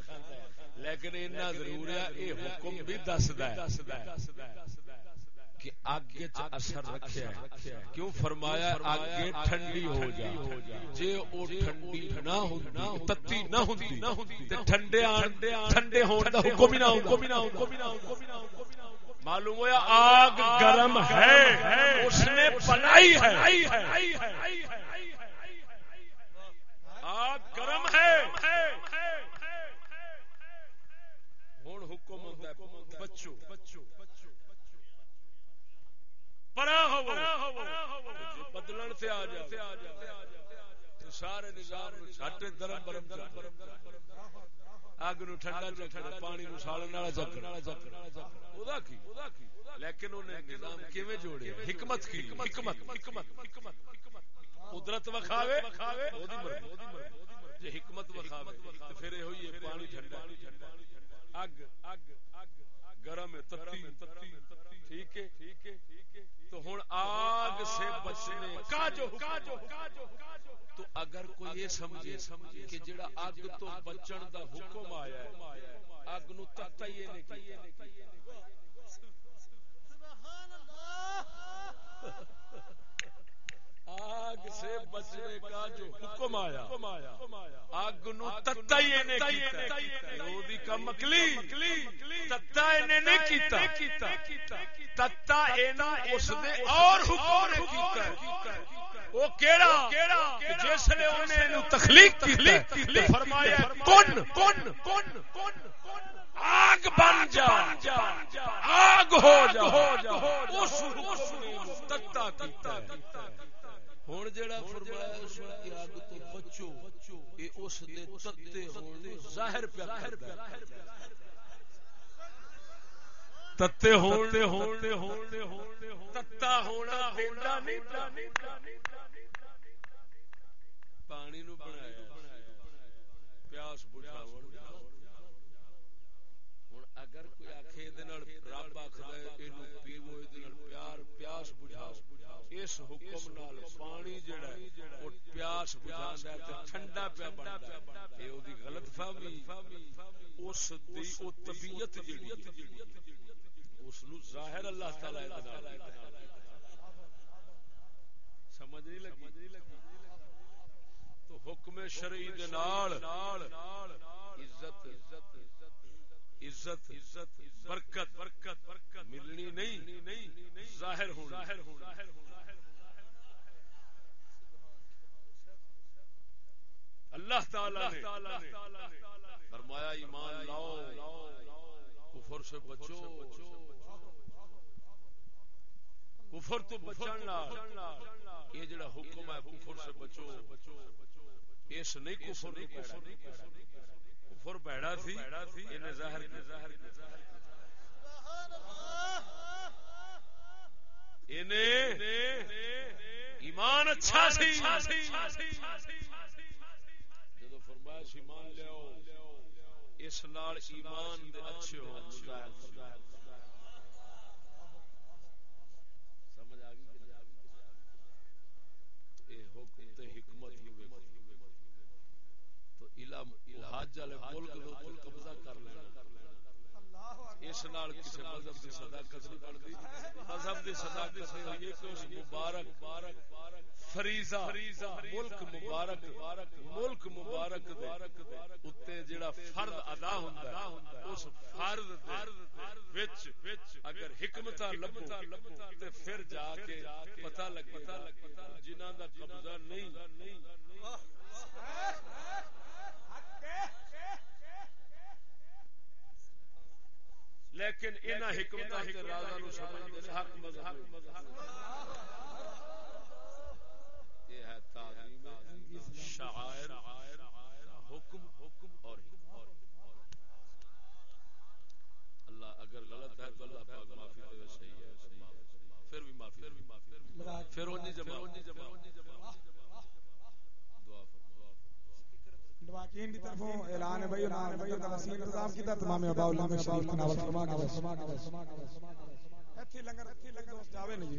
لیکن اتنا ضرور ہے، یہ حکم بھی دسدا ہے۔ کہ اگ اثر رکھیا کیوں فرمایا اگ ٹھنڈی ہو جا۔ جے او ٹھنڈی نہ ہوندی تتی نہ ہوندی تے ٹھنڈے آن ٹھنڈے ہون دا حکم ہی نہ ہوندا معلوم ہوا آگ گرم ہے۔ اس نے بنائی ہے۔ آگ گرم ہے۔ ہوں حکم ہوتا ہے۔ بچو بچو بدلن سے آ جا سارے نظام درم برم اگ نو ٹھنڈا چکر پانی نو سالن والا چکر لیکن انہیں نظام کیویں جوڑے؟ حکمت کی حکمت حکمت حکمت قدرت وکھاوے؟ جی حکمت وکھاوے۔ تو پھر یہ ہوئی پانی ٹھنڈا۔ اگ۔ اگ گرم ہے تتی۔ ٹھیک ہے؟ تو ہوں آگ سے بچنے کا جو تو اگر کوئی یہ سمجھے کہ جڑا اگ تو بچن دا حکم آیا ہے اگ نو تتا ہی نہیں آگ سے بچنے کا جو حکم آیا، آگ نو تتا ہی نے کیتا۔ او دی کم اکلی تتا نے نہیں کیتا۔ تتا اینا اس دے اور حکم نے کیتا وہ کیڑا؟ جس نے انہیں نو تخلیق کی فرمایا، کن کن کن کن۔ آگ بن جا، آگ ہو جا۔ اس حکم نے تتا کیتا ہوں جڑا فرمایا اس کی اگ تو بچو یہ اس دے تتے ہون ظاہر تتے ہون دے۔ ہون دے ہون دے ہون دے تتا ہونا نہیں پانی نو بنایا پیاس بجھاون ہن اگر کوئی آکھے دے نال رب آکھدا اینو پیو دے نال پیار، پیاس بجھاؤ اس حکم نال پانی جڑا ہے، وہ پیاس بجھاندا ہے تے ٹھنڈا پیا بندا ہے۔ اے اودی غلط فہمی۔ اس دی او طبیعت جڑی اس نو ظاہر اللہ تعالی دے سمجھ نہیں لگی؟ تو حکم شرعی دے نال عزت عزت عزت برکت برکت برکت ملنی نہیں، ظاہر ہونا ظاہر ہونا اللہ تعالی نے فرمایا، ایمان لاؤ، کفر سے بچو۔ کفر تو بچنا یہ جڑا حکم ہے، کفر سے بچو۔ اس نہیں کفر نہیں کفر کفر بیڑا تھی انہیں ظاہر کی ظاہر کی انہیں ایمان اچھا سی۔ ایمان لیاؤ اس نال ایمان دے اچھے ہو سمجھ آ گئی اے حکم تے حکمت تو علم والے ملک دے اوپر قبضہ کر لینا۔ اس نال کسے مذہب دی صداقت نہیں بندی مذہب دی صداقت ہوئی کہ اس مبارک فریضہ ملک مبارک ملک مبارک دے اتے جڑا فرض ادا ہوندا ہے اس فرض دے وچ اگر لبو تے پھر جا کے پتہ لگے جنہاں دا قبضہ نہیں۔ لیکن انہاں حکمتاں تے رازاں نو سمجھدے نے حق مذہب یہ ہے شعائر حکم حکم اور اللہ اگر غلط ہے تو اللہ پاک معافی دے صحیح ہے۔ پھر بھی معافی پھر بھی معافی پھر اونی جمع دعا فرماؤ۔ دواکین کی طرفوں اعلان ہے بھائی اعلان ہے بھائی تفصیل انتظام کی طرف تمام اباء اللہ میں شریف ناول فرما کے ایتھی لنگر ایتھی لنگر۔ دوست جاوے نہیں۔